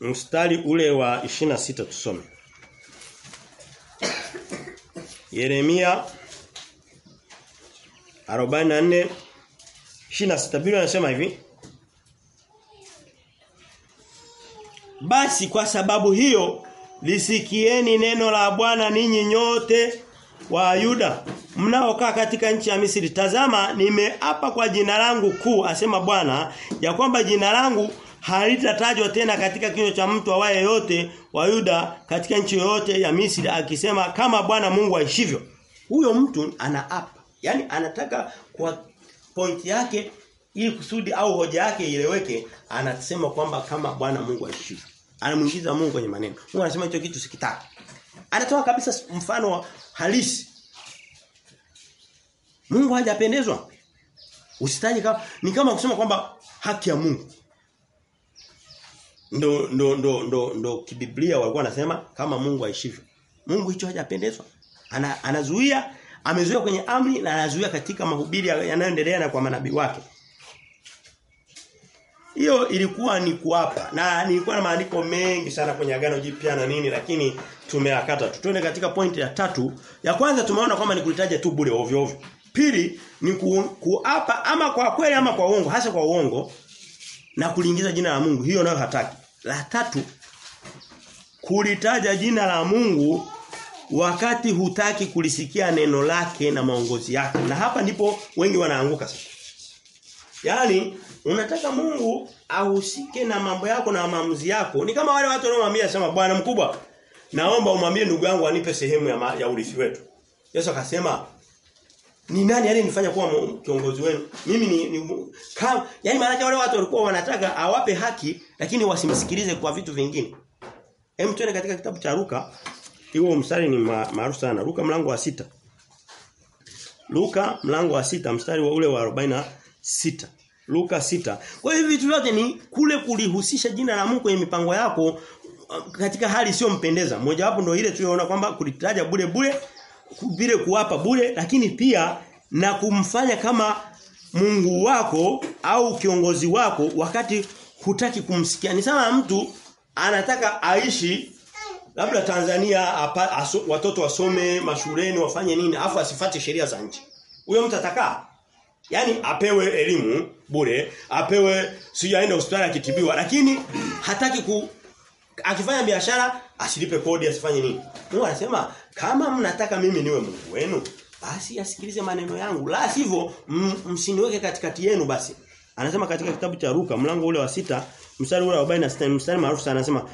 mstari ule wa 26 tusome. Yeremia 44 26 Biblia inasema hivi Basi kwa sababu hiyo lisikieni neno la Bwana ninyi nyote wa Yuda mnaokaa katika nchi ya Misri. Tazama nimeapa kwa jina langu kuu asema Bwana ya kwamba jina langu halitatajwa tena katika kinywa cha mtu awaye yote wa Yuda katika nchi yote ya Misri akisema kama Bwana Mungu aishivyo. Huyo mtu anaapa. Yaani anataka kwa point yake ili kusudi au hoja yake ieleweke anasema kwamba kama Bwana Mungu aishivyo. Anamuingiza Mungu kwenye maneno. Mungu anasema hicho kitu sikitaki. Anatoa kabisa mfano wa halisi. Mungu hajapendezwa. Usitaje kama ni kama kusema kwamba haki ya Mungu. Ndo ndo ndo ndo ndo kibiblia walikuwa wanasema kama Mungu aishivyo. Mungu hicho hajapendezwa. Ana, anazuia amezuia kwenye amri na anazuia katika mahubiri yanayoendelea na kwa manabii wake. Hiyo ilikuwa ni kuapa na nilikuwa na maandiko mengi sana kwenye agano jipya na nini lakini tumeakata. Tuende katika pointi ya tatu. Ya kwanza tumeona kwamba ni kulitaja tu bure ovyo ovyo. Pili ni ku, kuapa ama kwa kweli ama kwa uongo, hasa kwa uongo na kuliingiza jina la Mungu. Hiyo nayo hataki. La tatu kulitaja jina la Mungu wakati hutaki kulisikia neno lake na maongozi yake. Na hapa ndipo wengi wanaanguka sasa. yani unataka Mungu ahusike na mambo yako na maamuzi yako. Ni kama wale watu wanaomwambia sema bwana mkubwa naomba umwambie ndugu yangu anipe sehemu ya, ya urithi wetu. Yesu akasema ni nani aliyenifanya kuwa kiongozi wenu? Mimi ni, ni kama yani maana wale watu walikuwa wanataka awape haki lakini wasimsikilize kwa vitu vingine. Hem tuende katika kitabu cha Luka. Hiyo mstari ni maarufu sana. Luka mlango wa sita Luka mlango wa sita mstari wa ule wa 46. Luka sita Kwa hiyo vitu vyote ni kule kulihusisha jina la Mungu kwenye mipango yako katika hali isiyompendeza. Moja wapo ndio ile tuliyoona kwamba kulitaja bure bure vile kuwapa bure lakini pia na kumfanya kama Mungu wako au kiongozi wako wakati hutaki kumsikia. Ni sana mtu anataka aishi labda Tanzania apa, aso, watoto wasome mashuleni wafanye nini afu asifate sheria za nchi. Huyo mtu atakaa. Yaani apewe elimu bure, apewe sio aende hospitali akitibiwa lakini hataki ku akifanya biashara asilipe kodi asifanye nini. Mungu anasema kama mnataka mimi niwe Mungu wenu basi asikilize maneno yangu. La sivyo msiniweke katikati yenu basi. Anasema katika kitabu cha Luka mlango ule wa sita mstari ule wa 46 mstari maarufu sana anasema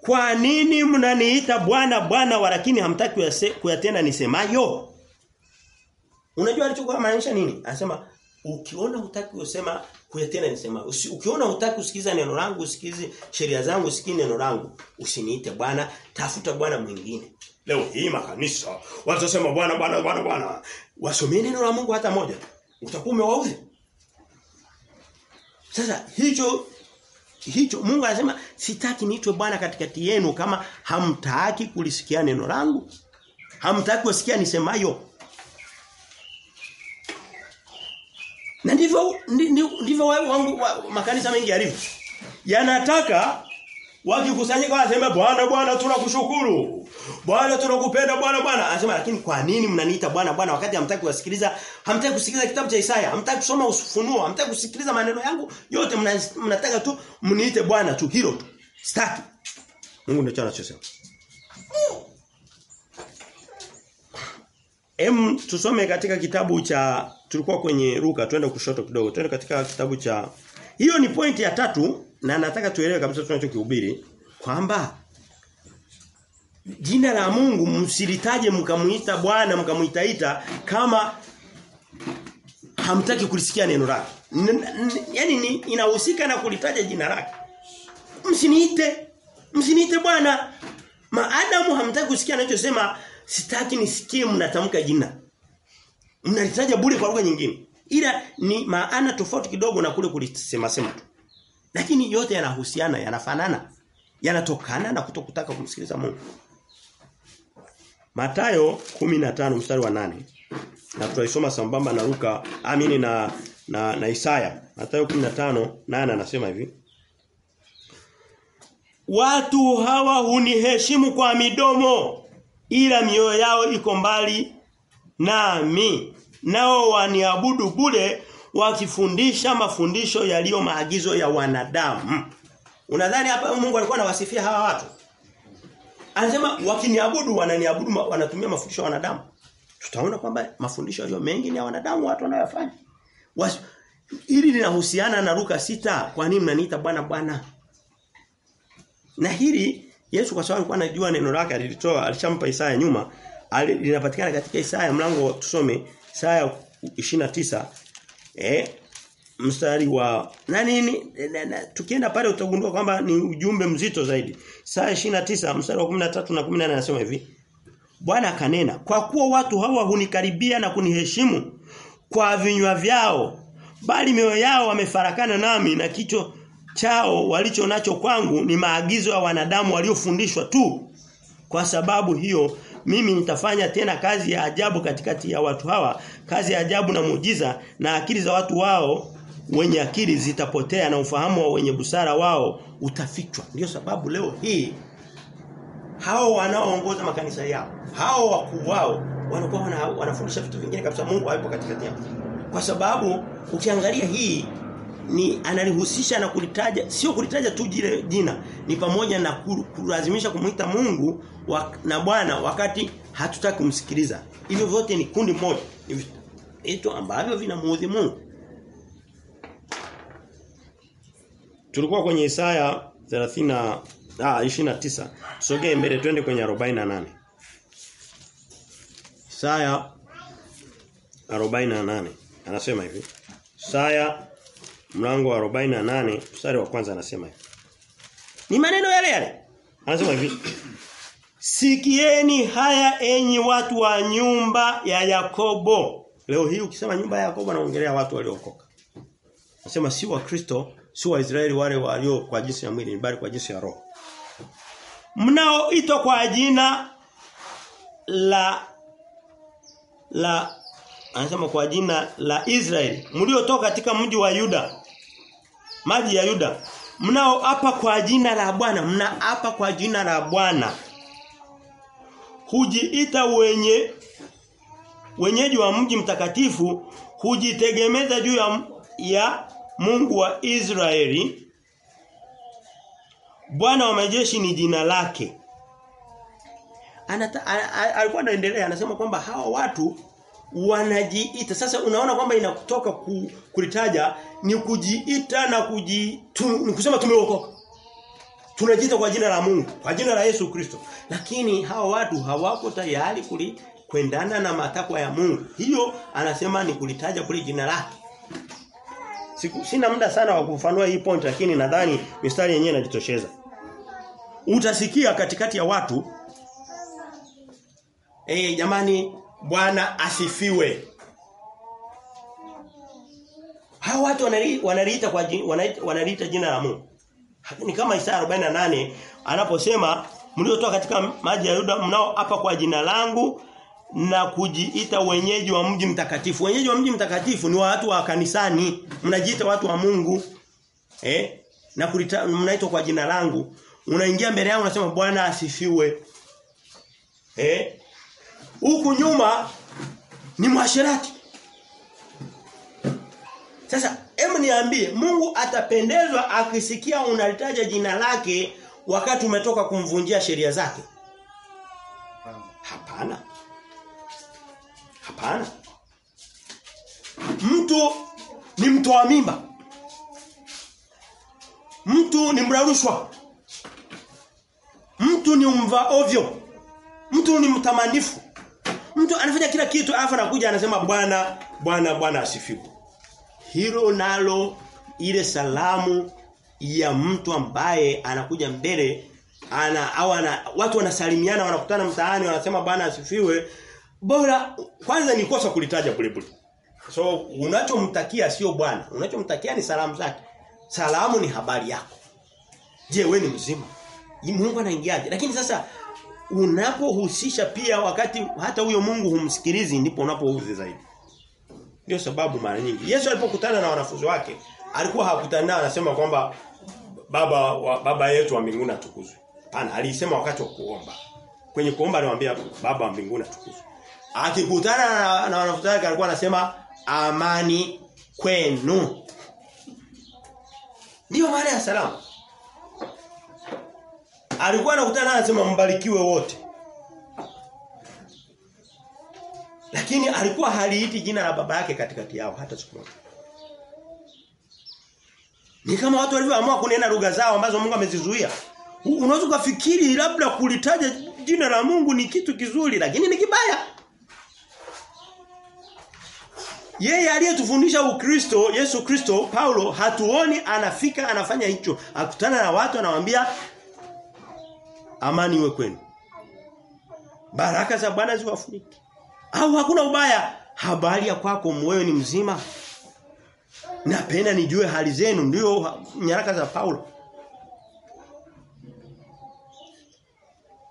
kwa nini mnaniita bwana bwana lakini hamtaki kuyatenda nisemayo? Unajua alichokuwa maanisha nini? Anasema ukiona hutaki kusema kuyatenda nisema Usi, ukiona hutaki kusikiza neno langu usikizi sheria zangu usikii neno langu usiniite bwana tafuta bwana mwingine. Leo hii makanisa watasema bwana bwana bwana bwana. Wasomee neno la Mungu hata moja. Utakuwa umewauzi sasa hicho hicho Mungu anasema sitaki niitwe bwana katikati yenu kama hamtaki kulisikia neno langu hamtaki kusikia nisemayo Na ndivyo ndivyo wangu wa, makanisa mengi yalivyo. Yanataka wakikusanyika waseme bwana bwana tunakushukuru. Bwana tunakupenda bwana bwana. Anasema lakini kwa nini mnaniita bwana bwana wakati hamtaki kusikiliza hamtaki kusikiliza kitabu cha Isaya, hamtaki kusoma ufunuo, hamtaki kusikiliza maneno yangu yote mnataka tu mniite bwana tu hilo tu. Sitaki. Mungu ndicho anachosema. Em tusome katika kitabu cha tulikuwa kwenye ruka twende kushoto kidogo. Twende katika kitabu cha Hiyo ni pointi ya tatu na nataka tuelewe kabisa tunachokihubiri kwamba jina la Mungu msilitaje mkamuita Bwana mkamuitaita kama hamtaki kulisikia neno lake. Yaani ni inahusika na kulitaja jina lake. Msiniite msiniite Bwana. Maadamu hamtaki kusikia anachosema sitaki nisikie mnatamka jina. Mnalitaja bure kwa lugha nyingine. Ila ni maana tofauti kidogo na kule kulisema sema tu. Lakini yote yanahusiana, yanafanana. Yanatokana na kutokutaka kumsikiliza Mungu. Matayo 15 mstari wa nane Na tutaisoma sambamba na Luka, amini na na, na Isaya. Matayo 15 nane anasema hivi. Watu hawa huniheshimu kwa midomo ila mioyo yao iko mbali nami nao waniabudu bure wakifundisha mafundisho yaliyo maagizo ya wanadamu. Unadhani hapa Mungu alikuwa anawasifia hawa watu? Anasema wakiniabudu wananiabudu wanatumia mafundisho ya wanadamu. Tutaona kwamba mafundisho yaliyo mengi ni ya wanadamu watu wanayofanya. hili linahusiana na Luka sita kwa nini mnaniita bwana bwana? Na hili Yesu kwa sababu alikuwa anajua neno lake alilitoa alishampa Isaya nyuma linapatikana katika Isaya mlango tusome Isaya 29 eh mstari wa na nini na, na, tukienda pale utagundua kwamba ni ujumbe mzito zaidi. Isaya 29 mstari wa 13 na 14 anasema hivi. Bwana akanena, kwa kuwa watu hawa hunikaribia na kuniheshimu kwa vinywa vyao, bali mioyo yao wamefarakana nami na kicho chao walicho nacho kwangu ni maagizo ya wanadamu waliofundishwa tu. Kwa sababu hiyo mimi nitafanya tena kazi ya ajabu katikati ya watu hawa, kazi ya ajabu na muujiza na akili za watu wao wenye akili zitapotea na ufahamu wa wenye busara wao utafichwa. Ndiyo sababu leo hii hao wanaoongoza makanisa yao, hao wakuu wao wanakuwa wana, wanafundisha vitu vingine kabisa Mungu hayupo katikati yao. Kwa sababu ukiangalia hii ni analihusisha na kulitaja sio kulitaja tu jile jina ni pamoja na kulazimisha kumuita Mungu wa, na Bwana wakati hatutaki kumsikiliza. Hivyo vyote ni kundi moja. Vitu ambavyo vinamuudhi Mungu. Tulikuwa kwenye Isaya 30 ah 29. Sogee mbele twende kwenye 48. Isaya 48 anasema hivi. Isaya mlango wa 48 mstari wa kwanza anasema hivi. Ni maneno yale yale. Anasema hivi. Sikieni haya enyi watu wa nyumba ya Yakobo. Leo hii ukisema nyumba ya Yakobo naongelea watu waliokoka. Anasema si wa Kristo, si wa Israeli wale walio kwa jinsi ya mwili, bali kwa jinsi ya roho. Mnaoitwa kwa jina la la anasema kwa jina la Israeli mliotoka katika mji wa Yuda maji ya Yuda. Mnaoapa kwa jina la Bwana. Mnaapa kwa jina la Bwana. Hujiita wenye wenyeji wa mji mtakatifu hujitegemeza juu ya, ya Mungu wa Israeli. Bwana wa majeshi ni jina lake. Anata, alikuwa anaendelea anasema kwamba hawa watu wanajiita. Sasa unaona kwamba inakutoka ku, kulitaja ni kujiita na kuji tu, ni kusema tumeokoka. Tunajiita kwa jina la Mungu kwa jina la Yesu Kristo. Lakini hawa watu hawako tayari kuli kuendana na matakwa ya Mungu. Hiyo anasema ni kulitaja kule jina lake. Siku, sina muda sana wa kufanua hii point lakini nadhani mistari yenyewe inajitosheza. Utasikia katikati ya watu eh jamani Bwana asifiwe. Hao watu wanaliita kwa wanaliita jina la Mungu. Ni kama Isaya 48 anaposema mliotoka katika maji ya Yuda mnao hapa kwa jina langu na kujiita wenyeji wa mji mtakatifu. Wenyeji wa mji mtakatifu ni watu wa kanisani, mnajiita watu wa Mungu. Eh? Na kulita, mnaitwa kwa jina langu. Unaingia mbele yangu unasema Bwana asifiwe. Eh? Huku nyuma ni mwasherati. Sasa hebu niambie Mungu atapendezwa akisikia unalitaja jina lake wakati umetoka kumvunjia sheria zake? Hapana. Hapana. Mtu ni mtoa mimba. Mtu ni mrarushwa. Mtu ni umva ovyo. Mtu ni mtamanifu. Mtu anafanya kila kitu afa anakuja anasema bwana bwana bwana asifiwe. Hilo nalo ile salamu ya mtu ambaye anakuja mbele ana au ana watu wanasalimiana wanakutana mtaani wanasema bwana asifiwe. Bora kwanza ni kosa kulitaja kule So unachomtakia sio bwana unachomtakia ni salamu zake. Salamu ni habari yako. Je we ni mzima? Mungu anaingiaje? Lakini sasa unapohusisha pia wakati hata huyo Mungu humsikilizi ndipo unapouzi zaidi. Ndio sababu mara nyingi Yesu alipokutana na wanafunzi wake alikuwa hakutana nao anasema kwamba baba wa, baba yetu wa mbinguni atukuzwe. Hapana, alisema wakati wa kuomba. Kwenye kuomba aliwaambia baba wa mbinguni atukuzwe. Akikutana na, na wanafunzi wake alikuwa anasema amani kwenu. Ndio maana ya salamu alikuwa anakutana anasema mbarikiwe wote. Lakini alikuwa haliiti jina la baba yake katikati yao hata siku moja. Ni kama watu walivyoamua kunena lugha zao ambazo Mungu amezizuia. Unaweza kufikiri labda kulitaja jina la Mungu ni kitu kizuri lakini ni kibaya. Yeye aliyetufundisha Ukristo, Yesu Kristo, Paulo hatuoni anafika anafanya hicho. Akutana na watu anawaambia amani iwe kwenu. Baraka za Bwana ziwafunike. Au hakuna ubaya. Habari ya kwako moyo ni mzima. Napenda nijue hali zenu ndio nyaraka za Paulo.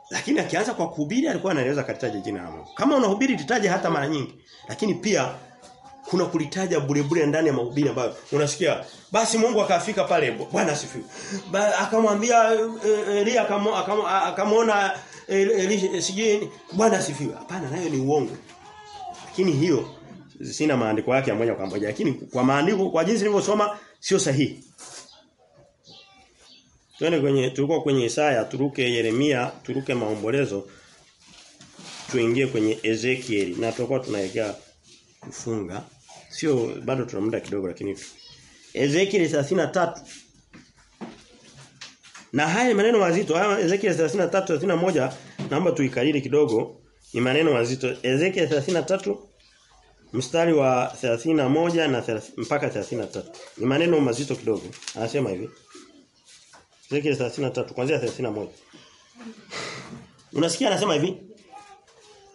Lakini akianza kwa kuhubiri alikuwa anaeleza katika jina la Mungu. Kama unahubiri tutaje hata mara nyingi. Lakini pia kuna kulitaja bure ndani ya mahubiri ambayo unasikia basi Mungu akafika pale Bwana asifiwe. Akamwambia Elia akamwona Elisha sijui Bwana asifiwe. Hapana nayo ni uongo. Lakini hiyo sina maandiko yake ya moja kwa moja lakini kwa maandiko kwa jinsi nilivyosoma sio sahihi. Tuende kwenye tulikuwa kwenye Isaya, turuke Yeremia, turuke maombolezo. Tuingie kwenye Ezekieli na tutakuwa tunaelekea kufunga. Sio bado tuna muda kidogo lakini Ezekiel 33 na haya maneno mazito. Haya Ezekiel 33 31 naomba tuikariri kidogo. Ni maneno mazito. Ezekiel 33 mstari wa 31 na 30, mpaka 33. Ni maneno mazito kidogo. Anasema hivi. Ezekiel 33 kuanzia 31. Unasikia anasema hivi?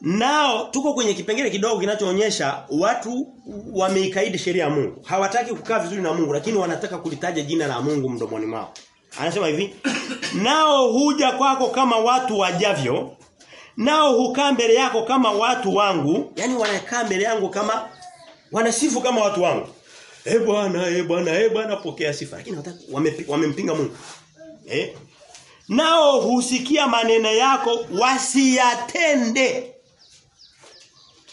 Nao tuko kwenye kipengele kidogo kinachoonyesha watu wameikaidi sheria ya Mungu. Hawataki kukaa vizuri na Mungu lakini wanataka kulitaja jina la Mungu mdomoni mwao. Anasema hivi, nao huja kwako kama watu wajavyo, nao hukaa mbele yako kama watu wangu, yani wanakaa mbele yangu kama wanasifu kama watu wangu. Eh Bwana, eh Bwana, eh Bwana pokea sifa. Lakini wamempinga wame Mungu. Eh? Nao husikia maneno yako wasiyatende.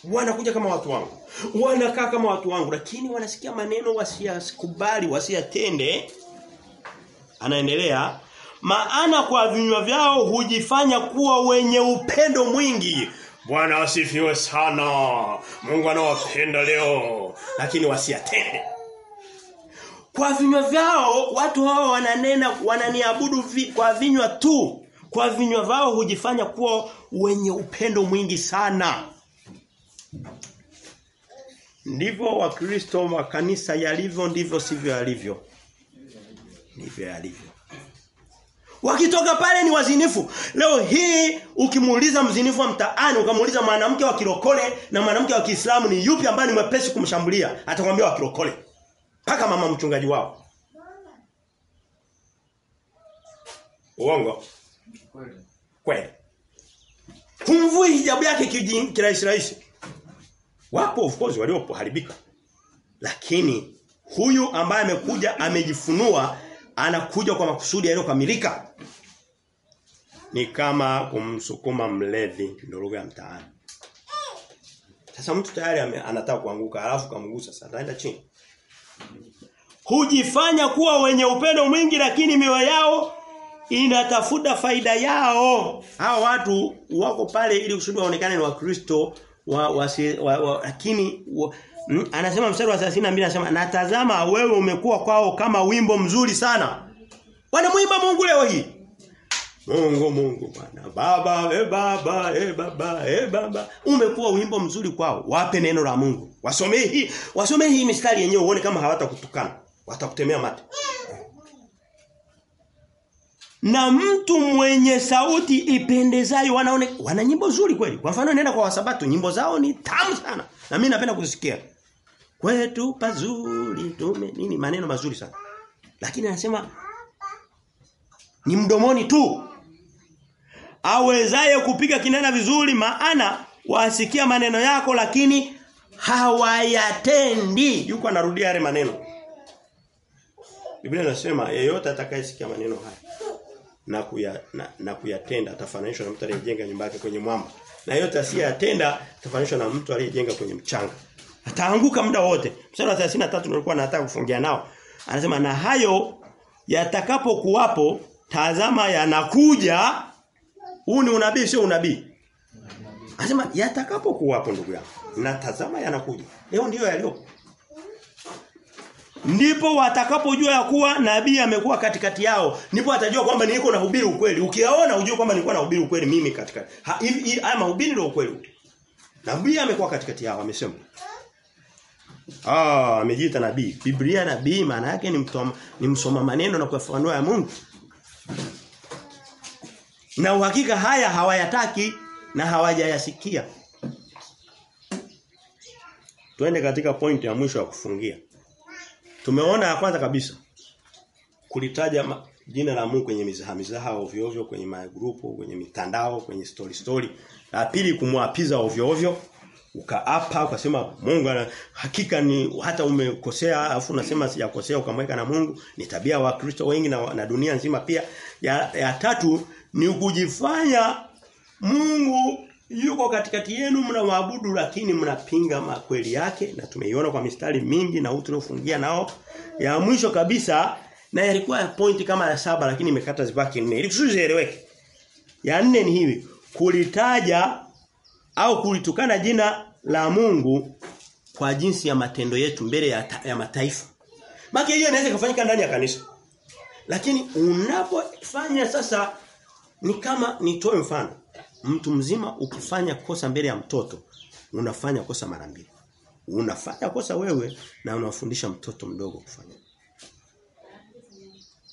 Wanakuja kama watu wangu. Wanakaa kama watu wangu lakini wanasikia maneno wasiyakubali, wasiyatende. Anaendelea maana kwa vinywa vyao hujifanya kuwa wenye upendo mwingi. Bwana asifiwe sana. Mungu anawapenda leo lakini wasiyatende. Kwa vinywa vyao watu hao wananena wananiabudu vi, kwa vinywa tu. Kwa vinywa vyao hujifanya kuwa wenye upendo mwingi sana. Ndivyo wakristo wa kanisa yalivyo ndivyo sivyo yalivyo. Ndivyo yalivyo. Wakitoka pale ni wazinifu. Leo hii ukimuuliza mzinifu wa mtaani ukamuuliza mwanamke wa kirokole na mwanamke wa Kiislamu ni yupi ambaye ni mwepesi kumshambulia atakwambia wa kirokole. Paka mama mchungaji wao. Uongo. Kweli. Kweli. Humvui hijabu yake kirahisi rahisi. Wapo of course walioharibika. Lakini huyu ambaye amekuja amejifunua anakuja kwa makusudi yaliyokamilika. Ni kama kumsukuma mlevi ndio lugha ya mtaani. Sasa mtu tayari anataka kuanguka alafu kamgusa sasa ataenda chini. Hujifanya kuwa wenye upendo mwingi lakini mioyo yao inatafuta faida yao. Hao watu wako pale ili kusudi waonekane ni wakristo wa, wa, wa, wa, lakini wa, mm, anasema mstari wa 32 anasema natazama wewe umekuwa kwao kama wimbo mzuri sana. Wanamuimba Mungu leo hii. Mungu Mungu Bwana. Baba, e baba, e baba, e baba. Umekuwa wimbo mzuri kwao. Wape neno la Mungu. Wasomee hii, wasomee hii mistari yenyewe uone kama hawatakutukana. Watakutemea mate. Na mtu mwenye sauti ipendezayo wanaone wana nyimbo nzuri kweli. Kwa mfano nenda kwa wasabato nyimbo zao ni tamu sana. Na mimi napenda kusikia. Kwetu pazuri tume nini maneno mazuri sana. Lakini anasema ni mdomoni tu. Awezaye kupiga kinena vizuri maana wasikia maneno yako lakini hawayatendi. Yuko anarudia yale maneno. Biblia inasema yeyote atakayesikia maneno haya na kuya, na, na kuyatenda atafananishwa na mtu aliyejenga nyumba yake kwenye mwamba. Na yote asiyatenda atafananishwa na mtu aliyejenga kwenye mchanga. Ataanguka muda wote. Mstari wa 33 nilikuwa nataka kufungia nao. Anasema na hayo yatakapokuwapo tazama yanakuja huu ni unabii sio unabii. Anasema yatakapokuwapo ndugu yangu. Na tazama yanakuja. Leo ndiyo yaliyo. Ndipo watakapojua ya kuwa nabii amekuwa katikati yao ndipo watajua kwamba niko nahubiri ukweli. Ukiaona ujue kwamba nilikuwa nahubiri ukweli mimi katika haya mahubiri ndio ukweli. Nabii amekuwa katikati yao amesema. Ah amejiita nabii. Biblia nabii maana yake ni mtoma, ni msoma maneno na kuyafanua ya Mungu. Na uhakika haya hawayataki na hawajayasikia. Tuende katika pointi ya mwisho ya kufungia. Tumeona ya kwanza kabisa. Kulitaja jina la Mungu kwenye mizaha mizaha ovyo ovyo kwenye magrupu, kwenye mitandao, kwenye story story. La pili kumwapiza ovyo ovyo ukaapa ukasema Mungu ana, hakika ni hata umekosea afu unasema sijakosea ukamweka na Mungu. Ni tabia wa Kristo wengi na, na dunia nzima pia. Ya, ya tatu ni kujifanya Mungu yuko katikati yenu mnawaabudu lakini mnapinga makweli yake na tumeiona kwa mistari mingi na tuliofungia nao. Ya mwisho kabisa na yalikuwa ya pointi kama ya saba lakini imekata zibaki nne. Ili tusizieleweke ya nne ni hivi. Kulitaja au kulitukana jina la Mungu kwa jinsi ya matendo yetu mbele ya, ta, ya mataifa. Maki hiyo inaweza kufanyika ndani ya kanisa. Lakini unapofanya sasa ni kama nitoe mfano mtu mzima ukifanya kosa mbele ya mtoto unafanya kosa mara mbili. Unafanya kosa wewe na unafundisha mtoto mdogo kufanya.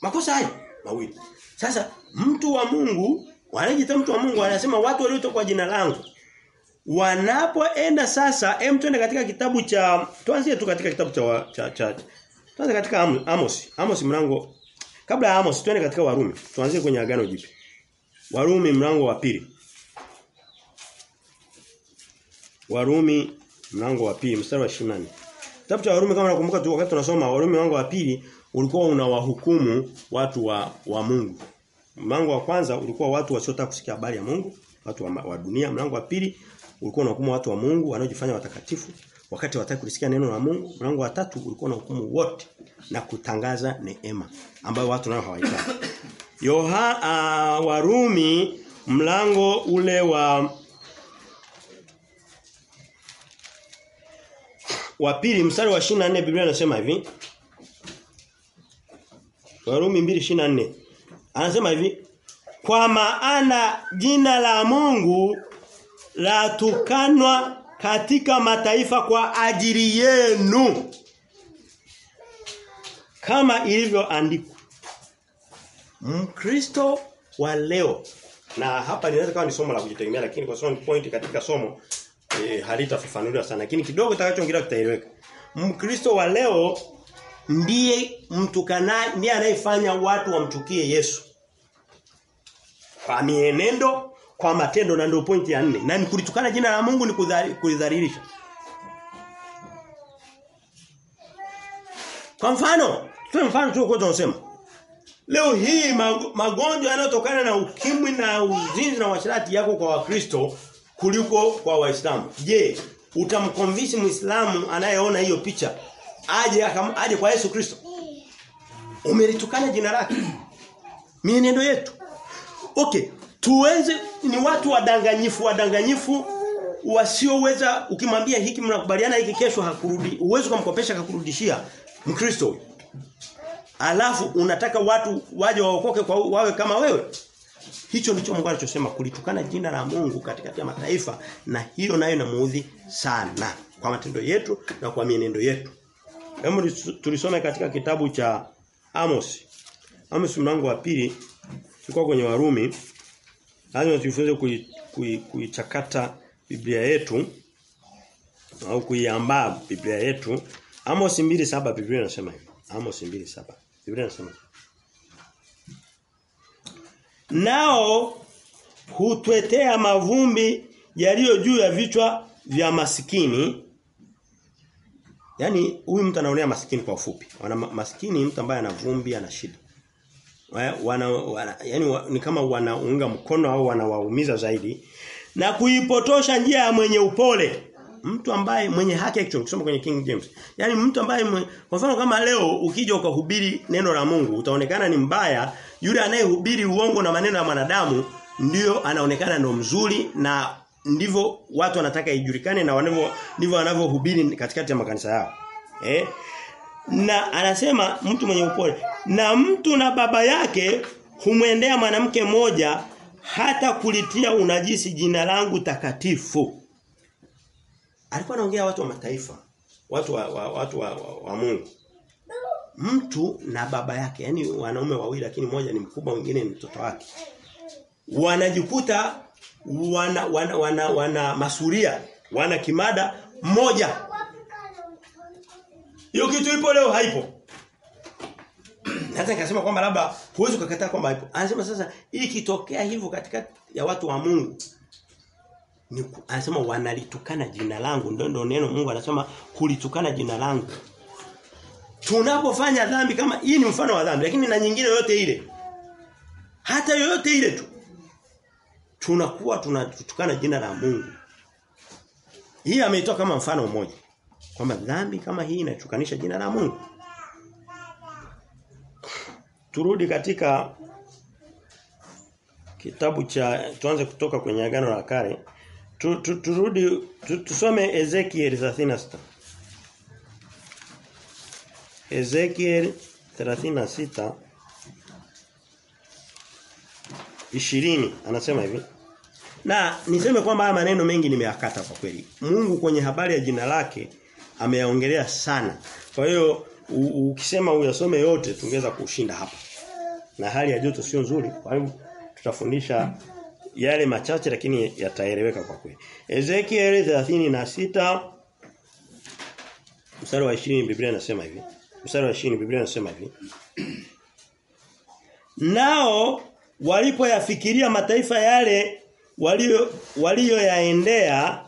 Makosa hayo mawili. Sasa mtu wa Mungu, wanajiita mtu wa Mungu anasema watu walio kwa jina langu. Wanapoenda sasa, hem twende katika kitabu cha tuanzie tu katika kitabu cha cha, cha tuanze katika Amos. Amos mlango kabla ya Amos twende katika Warumi. Tuanzie kwenye agano jipya. Warumi mlango wa pili. Warumi mlango wa pili mstari wa 24. Kitabu cha Warumi kama nakumbuka tu wakati tunasoma Warumi mlango wa pili ulikuwa unawahukumu watu wa wa Mungu. Mlango wa kwanza ulikuwa watu wasiotaka kusikia habari ya Mungu, watu wa, wa dunia. Mlango wa pili ulikuwa unahukumu watu wa Mungu wanaojifanya watakatifu wakati hawataka kulisikia neno la Mungu. Mlango wa tatu ulikuwa unahukumu wote na kutangaza neema ambayo watu nao hawahitaji. Yoha uh, Warumi mlango ule wa wa pili mstari wa 24 Biblia inasema hivi. Warumi 2:24. Anasema hivi, kwa maana jina la Mungu latukanwa katika mataifa kwa ajili yenu. Kama ilivyoandikwa. Mkristo wa leo na hapa linaweza kawa ni somo la kujitegemea lakini kwa ni point katika somo e, halitafafanuliwa sana lakini kidogo tutakachoongelea kitaeleweka. Mkristo wa leo ndiye mtukana ndiye anayefanya watu wamchukie Yesu. Kwa mienendo, kwa matendo na ndio pointi ya nne. Na ni kulitukana jina la Mungu ni kulidhalilisha. Kwa mfano, tuwe mfano tu kwa tunasema. Leo hii magonjwa yanayotokana na ukimwi na uzinzi na washirati yako kwa Wakristo kuliko kwa Waislamu. Je, utamkonvince Muislamu anayeona hiyo picha aje aje kwa Yesu Kristo? Umelitukana jina lake. Mienendo yetu. Okay, tuweze ni watu wadanganyifu wadanganyifu wasioweza ukimwambia hiki mnakubaliana hiki kesho hakurudi uwezo kumkopesha akakurudishia Mkristo. Alafu unataka watu waje waokoke kwa wawe kama wewe? Hicho ndicho Mungu alichosema kulitukana jina la Mungu katikati ya mataifa na hiyo nayo inamuudhi sana kwa matendo yetu na kwa mienendo yetu. Hebu tulisome katika kitabu cha Amos. Amos mlango wa pili tulikuwa kwenye Warumi. Lazima tujifunze kuichakata kui, kui Biblia yetu au kuiambaa Biblia yetu. Amos 2:7 Biblia inasema hivi. Amos 2:7. Biblia inasema Nao hutwetea mavumbi yaliyo juu ya vichwa vya masikini. Yaani huyu mtu anaonea masikini kwa ufupi. Wana masikini mtu ambaye ana vumbi ana shida. Wana, wana yani wa, ni kama wanaunga mkono au wanawaumiza zaidi na kuipotosha njia ya mwenye upole. Mtu ambaye mwenye haki actually kusoma kwenye King James. Yaani mtu ambaye kwa mfano kama leo ukija ukahubiri neno la Mungu utaonekana ni mbaya, yule anayehubiri uongo na maneno ya mwanadamu ndio anaonekana ndo mzuri na ndivyo watu wanataka ijulikane na wanavyo ndivyo wanavyohubiri katikati ya makanisa yao. Eh? na anasema mtu mwenye upole na mtu na baba yake humwendea mwanamke mmoja hata kulitia unajisi jina langu takatifu. Alikuwa anaongea watu wa mataifa, watu wa, wa watu wa, wa, wa Mungu. Mtu na baba yake, yani wanaume wawili lakini mmoja ni mkubwa mwingine ni mtoto wake. Wanajikuta wana wana wana, wana masuria, wana kimada mmoja. Hiyo kitu ipo leo haipo. [CLEARS THROAT] Hata nikasema kwamba labda huwezi kukataa kwamba haipo. Anasema sasa ikitokea hivyo katika ya watu wa Mungu ni anasema wanalitukana jina langu ndio ndio neno Mungu anasema kulitukana jina langu. Tunapofanya dhambi kama hii ni mfano wa dhambi lakini na nyingine yote ile. Hata yoyote ile tu. Tunakuwa tunatukana jina la Mungu. Hii ameitoa kama mfano mmoja. Kwamba dhambi kama hii inachukanisha jina la Mungu. Turudi katika kitabu cha tuanze kutoka kwenye agano la kale. Tu, tu, turudi tu, tusome Ezekiel 36. Ezekiel 36 20 anasema hivi. Na niseme kwamba haya maneno mengi nimeyakata kwa kweli. Mungu kwenye habari ya jina lake ameyaongelea sana. Kwa hiyo ukisema uyasome yote tungeweza kushinda hapa. Na hali ya joto sio nzuri. Kwa hiyo tutafundisha yale machache lakini yataeleweka kwa kweli. Ezekiel 36 mstari wa 20 Biblia inasema hivi. Mstari wa 20 Biblia inasema hivi. Nao walipoyafikiria mataifa yale walio walioyaendea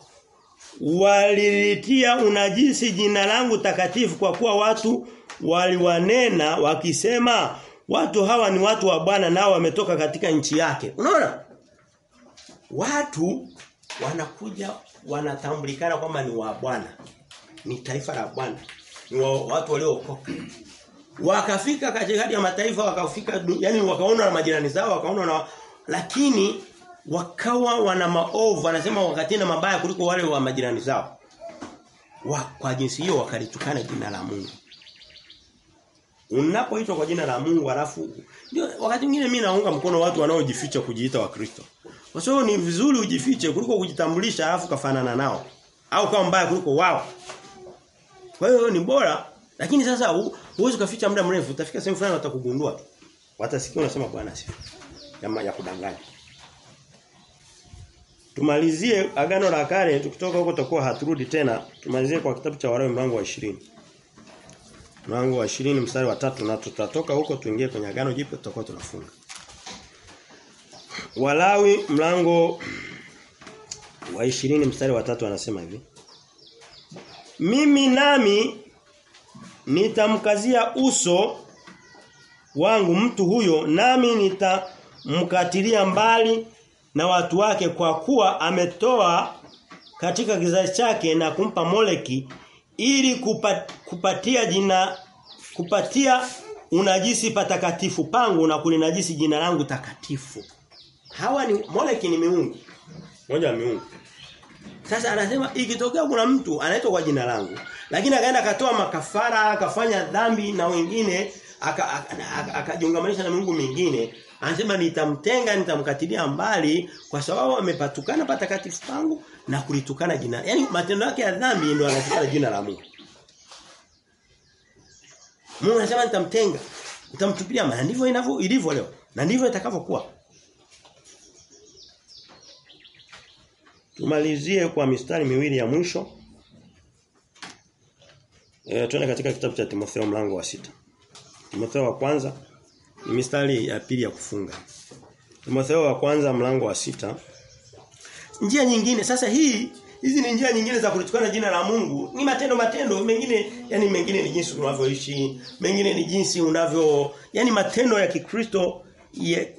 walilitia unajisi jina langu takatifu kwa kuwa watu waliwanena wakisema watu hawa ni watu wa Bwana nao wametoka katika nchi yake. Unaona? Watu wanakuja wanatambulikana kwamba ni wa Bwana. Ni taifa la Bwana. Ni wa, watu waliookoka. Wakafika katikati ya mataifa wakafika yani wakaona na majirani zao wakaona na lakini wakawa wana maovu anasema wakatenda mabaya kuliko wale wa majirani zao. Wa, kwa jinsi hiyo wakalitukana jina la Mungu. Unapoitwa kwa jina la Mungu alafu ndio wakati mwingine mimi naunga mkono watu wanaojificha kujiita wakristo. Kwa sababu ni vizuri ujifiche kuliko kujitambulisha alafu kafanana nao au kama mbaya kuliko wao. Kwa hiyo ni bora lakini sasa huwezi kuficha muda mrefu utafika sehemu fulani watakugundua tu. Watasikia unasema bwana sifa. Ya, ya kudanganya. Tumalizie agano la kale tukitoka huko tutakuwa haturudi tena. Tumalizie kwa kitabu cha Warumi mlango wa 20. Mlango wa 20 mstari wa tatu na tutatoka huko tuingie kwenye agano jipya tutakuwa tunafunga. Walawi mlango wa 20 mstari wa tatu anasema hivi. Mimi nami nitamkazia uso wangu mtu huyo nami nitamkatilia mbali na watu wake kwa kuwa ametoa katika kizazi chake na kumpa Moleki ili kupat, kupatia jina kupatia unajisi patakatifu pangu na kulinajisi jina langu takatifu. Hawa ni Moleki ni miungu. Moja miungu. Sasa anasema ikitokea kuna mtu anaitwa kwa jina langu lakini akaenda akatoa makafara akafanya dhambi na wengine akajiungamanisha na Mungu mingine anasema nitamtenga nitamkatilia mbali kwa sababu amepatukana patakatifu pangu na kulitukana jina. Yani matendo yake ya dhambi ndio anatukana jina la Mungu. Mungu anasema nitamtenga nitamtupilia maana ndivyo inavyo ilivyo leo na ndivyo itakavyokuwa Tumalizie kwa mistari miwili ya mwisho. E, tuende katika kitabu cha Timotheo mlango wa sita Timotheo wa kwanza ni mistari ya pili ya kufunga. Timotheo wa kwanza mlango wa sita Njia nyingine sasa hii hizi ni njia nyingine za kulitukana jina la Mungu. Ni matendo matendo mengine yani mengine ni jinsi unavyoishi, mengine ni jinsi unavyo yani matendo ya Kikristo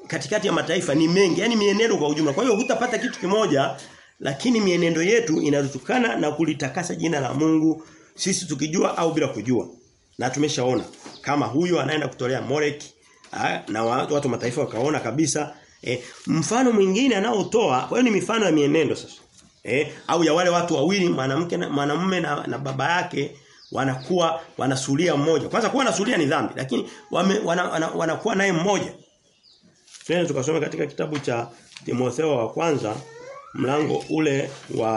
katikati ya mataifa ni mengi, yani mienendo kwa ujumla. Kwa hiyo hutapata kitu kimoja lakini mienendo yetu inatukana na kulitakasa jina la Mungu sisi tukijua au bila kujua. Na tumeshaona kama huyo anaenda kutolea Moreki na watu, watu mataifa wakaona kabisa e, mfano mwingine anaotoa kwa hiyo ni mifano ya mienendo sasa. E, au ya wale watu wawili mwanamke mwanamume na, na baba yake wanakuwa wanasulia mmoja. Kwanza kuwa nasulia ni dhambi, lakini wame, wana, wana, wanakuwa naye mmoja. tena tukasome katika kitabu cha Timotheo wa kwanza mlango ule wa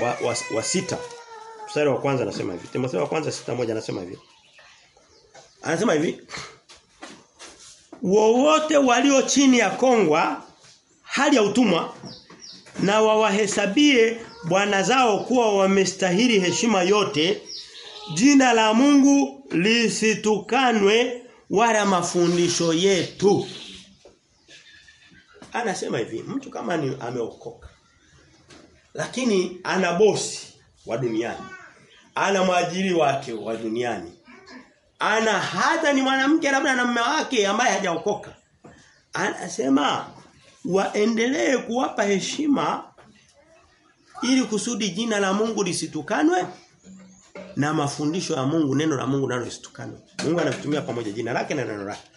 wa, wa, wa sita. Mstari wa kwanza anasema hivi. Timotheo wa kwanza sita moja anasema hivi. Anasema hivi. Wowote walio chini ya kongwa hali ya utumwa na wawahesabie bwana zao kuwa wamestahili heshima yote jina la Mungu lisitukanwe wala mafundisho yetu anasema hivi mtu kama ni ameokoka lakini ana bosi wa duniani ana mwajiri wake wa duniani ana hata ni mwanamke labda na mume wake ambaye hajaokoka anasema waendelee kuwapa heshima ili kusudi jina la Mungu lisitukanwe na mafundisho ya Mungu neno la Mungu nalo lisitukanwe. Mungu anatumia pamoja jina lake na neno lake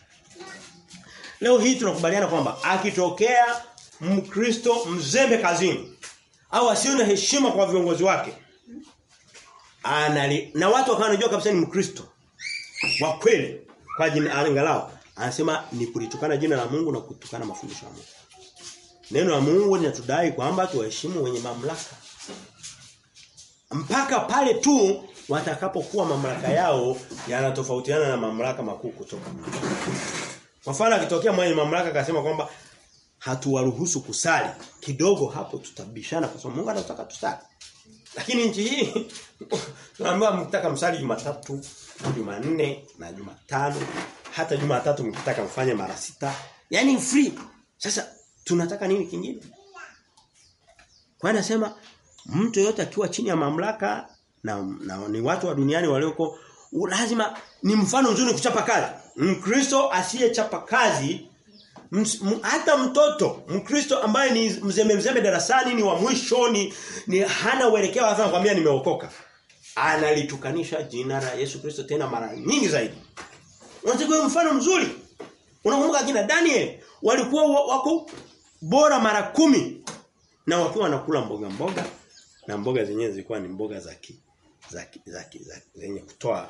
Leo hii tunakubaliana kwamba akitokea Mkristo mzembe kazini au asione heshima kwa viongozi wake anali na watu wakaanajua kabisa ni Mkristo wa kweli kwa jina angalau anasema ni kulitukana jina la Mungu na kutukana mafundisho ya Mungu. Neno la Mungu linatudai kwamba tuwaheshimu wenye mamlaka. Mpaka pale tu watakapokuwa mamlaka yao yanatofautiana na mamlaka makuu kutoka kwa mfano akitokea mwenye mamlaka akasema kwamba hatuwaruhusu kusali kidogo hapo tutabishana kwa sababu Mungu anataka tusali. Lakini nchi hii [LAUGHS] tunaambiwa mkitaka msali Jumatatu, Jumanne na Jumatano, hata Jumatatu mkitaka mfanye mara sita. Yaani free. Sasa tunataka nini kingine? Kwa anasema mtu yote akiwa chini ya mamlaka na, na ni watu wa duniani walioko lazima ni mfano mzuri kuchapa kazi. Mkristo asiyechapa kazi hata mtoto Mkristo ambaye ni mzembe mzembe darasani ni wa mwisho ni, hana uelekeo hata anakuambia nimeokoka. Analitukanisha jina la Yesu Kristo tena mara nyingi zaidi. Unachukua mfano mzuri. Unakumbuka kina Daniel walikuwa wako bora mara kumi na wakiwa wanakula mboga mboga na mboga zenyewe zilikuwa ni mboga za za zenye kutoa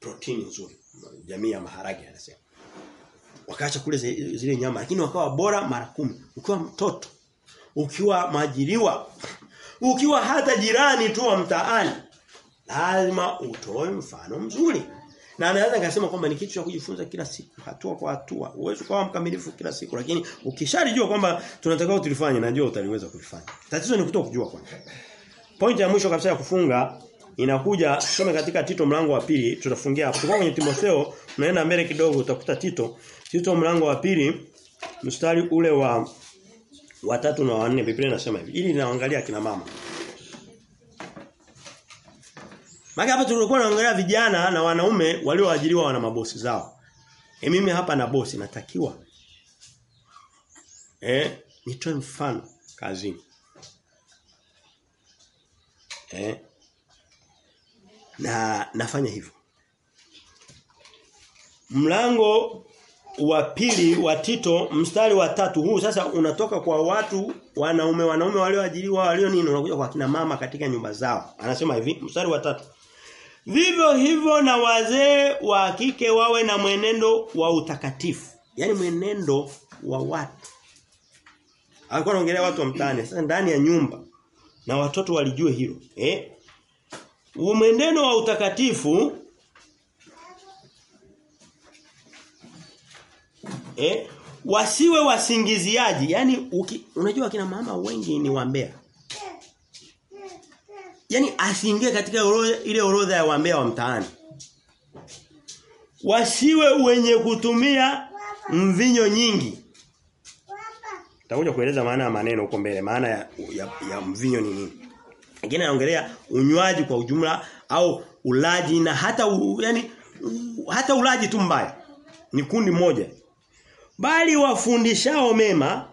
protini nzuri jamii ya maharage anasema. Wakaacha kule zile nyama lakini wakawa bora mara kumi. Ukiwa mtoto ukiwa majiriwa ukiwa hata jirani tu wa mtaani lazima utoe mfano mzuri. Na anaweza nikasema kwamba ni kitu cha kujifunza kila siku hatua kwa hatua. Uwezo kuwa mkamilifu kila siku lakini ukishalijua kwamba tunatakiwa tulifanye najua utaliweza kulifanya. Tatizo ni kutoka kujua kwanza. Pointi ya mwisho kabisa ya kufunga inakuja tusome katika Tito mlango wa pili tutafungia hapo. Tukao kwenye Timotheo tunaenda mbele kidogo utakuta Tito. Tito mlango wa pili mstari ule wa wa tatu na wa nne Biblia inasema hivi. Ili linaangalia kina mama. Maka hapa tulikuwa tunaangalia vijana na wanaume walioajiriwa wana mabosi zao. E mimi hapa na bosi natakiwa eh nitoe mfano kazini. Eh na nafanya hivyo. Mlango wa pili wa Tito mstari wa tatu huu sasa unatoka kwa watu wanaume wanaume walioajiriwa walio nini unakuja kwa kina mama katika nyumba zao. Anasema hivi mstari wa tatu Vivyo hivyo na wazee wa kike wawe na mwenendo wa utakatifu. Yaani mwenendo wa watu. Alikuwa anaongelea watu wa mtaani sasa ndani ya nyumba na watoto walijue hilo. Eh? Mwenendo wa utakatifu. Eh wasiwe wasingiziaji. Yani uki, unajua kina mama wengi ni wambea yani asiingie katika orodha, ile orodha ya wambea wa mtaani. Wasiwe wenye kutumia mvinyo nyingi. Takuja kueleza maana ya maneno huko mbele. Maana ya, ya, ya mvinyo ni nini Lakini anaongelea unywaji kwa ujumla au ulaji na hata u, yani u, hata ulaji tu mbaya. Ni kundi moja. Bali wafundishao mema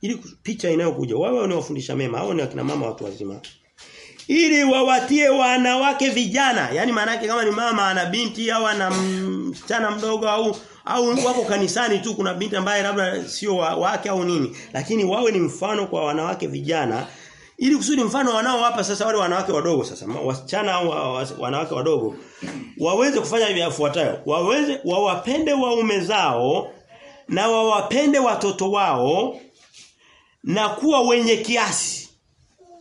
ili picha inayokuja wao ni wafundisha mema au ni akina mama watu wazima. Ili wawatie wanawake vijana, yani maana yake kama ni mama ana binti au ana msichana mdogo au au wako kanisani tu kuna binti ambaye labda sio wake au nini, lakini wawe ni mfano kwa wanawake vijana ili kusudi mfano wanaowapa sasa wale wanawake wadogo sasa wasichana au wanawake wadogo waweze kufanya yafuatayo. Waweze wawapende waume zao na wawapende watoto wao na kuwa wenye kiasi.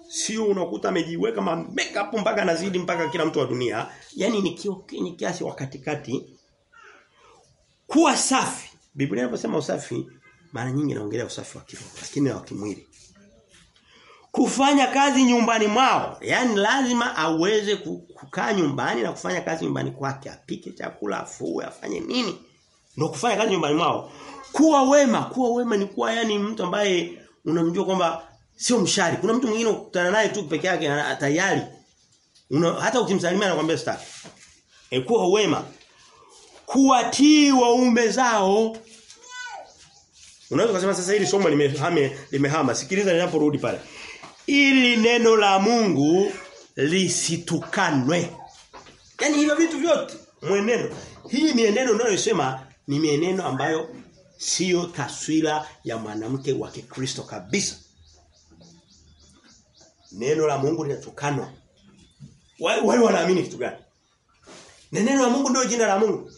Sio unakuta amejiweka makeup mpaka nazidi mpaka kila mtu wa dunia. Yani ni kwenye kiasi wakati kati kuwa safi. Biblia inaposema usafi mara nyingi inaongelea usafi wa kiroho lakini na wa kimwili kufanya kazi nyumbani mwao. Yani lazima aweze kukaa nyumbani na kufanya kazi nyumbani kwake. Apike chakula afue afanye nini. Ndio kufanya kazi nyumbani mwao. Kuwa wema. Kuwa wema ni kuwa yani mtu ambaye unamjua kwamba sio mshari. Kuna mtu mwingine ukutana naye tu peke yake tayari. Una, hata ukimsalimia anakuambia sitaki. E, kuwa wema. Kuwatii waume zao. Unaweza kusema sasa hili somo limehame limehama. Sikiliza ninaporudi pale. Ili neno la Mungu lisitukanwe. Yaani hivyo vitu vyote mwenendo. Hii mienendo ninayosema ni mienendo ambayo sio taswira ya mwanamke wa Kikristo kabisa. Neno la Mungu linatukanwa. Wale wanaamini kitu gani? Neno la Mungu ndio jina la Mungu.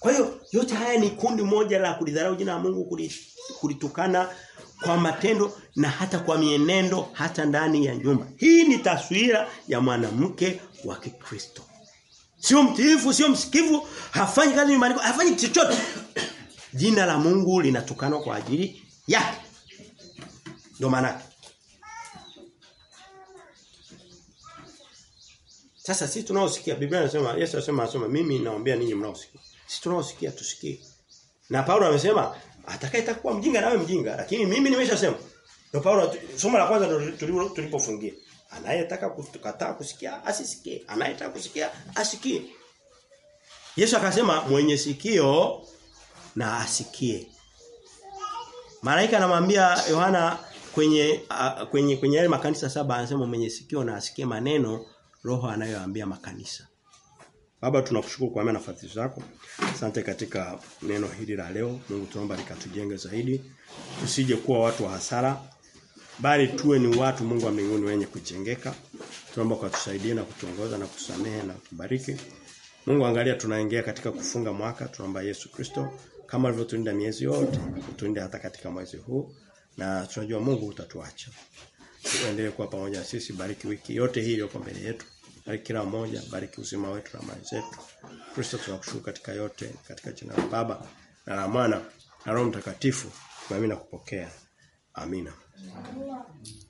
Kwa hiyo yote haya ni kundi moja la kulidharau jina la Mungu kulitukana kwa matendo na hata kwa mienendo hata ndani ya nyumba. Hii ni taswira ya mwanamke wa Kikristo. Sio mtiifu, sio msikivu, hafanyi kazi nyumbani, hafanyi chochote. [COUGHS] Jina la Mungu linatukanwa kwa ajili yake. Ndio maana Sasa sisi tunaosikia Biblia inasema Yesu anasema anasema mimi nawaambia ninyi mnaosikia. Sisi tunaosikia tusikie. Na Paulo amesema atakayetaka kuwa mjinga nawe mjinga lakini mimi nimeshasema. Ndio Paulo somo la kwanza tulipofungia. Anayetaka kukataa kusikia asisikie. Anayetaka kusikia asikie. Yesu akasema mwenye sikio na asikie. Malaika anamwambia Yohana kwenye a, kwenye kwenye yale makanisa saba anasema mwenye sikio na asikie maneno roho anayoambia makanisa. Baba tunakushukuru kwa nafasi zako. Asante katika neno hili la leo. Mungu tunaomba likatujenge zaidi. Tusije kuwa watu wa hasara bali tuwe ni watu Mungu wa mbinguni wenye kujengeka. Tunaomba kwa tusaidie na kutuongoza na kusamehe na kubariki. Mungu angalia tunaingia katika kufunga mwaka. Tunaomba Yesu Kristo kama alivyotulinda miezi yote, utulinde hata katika mwezi huu na tunajua Mungu utatuacha. Tuendelee kuwa pamoja sisi. Bariki wiki yote hii iliyo mbele yetu. Bariki kila mmoja, bariki uzima wetu na mali zetu. Kristo tunakushukuru katika yote, katika jina la Baba na la Mwana na Roho Mtakatifu. Tunaamini na kupokea. Amina.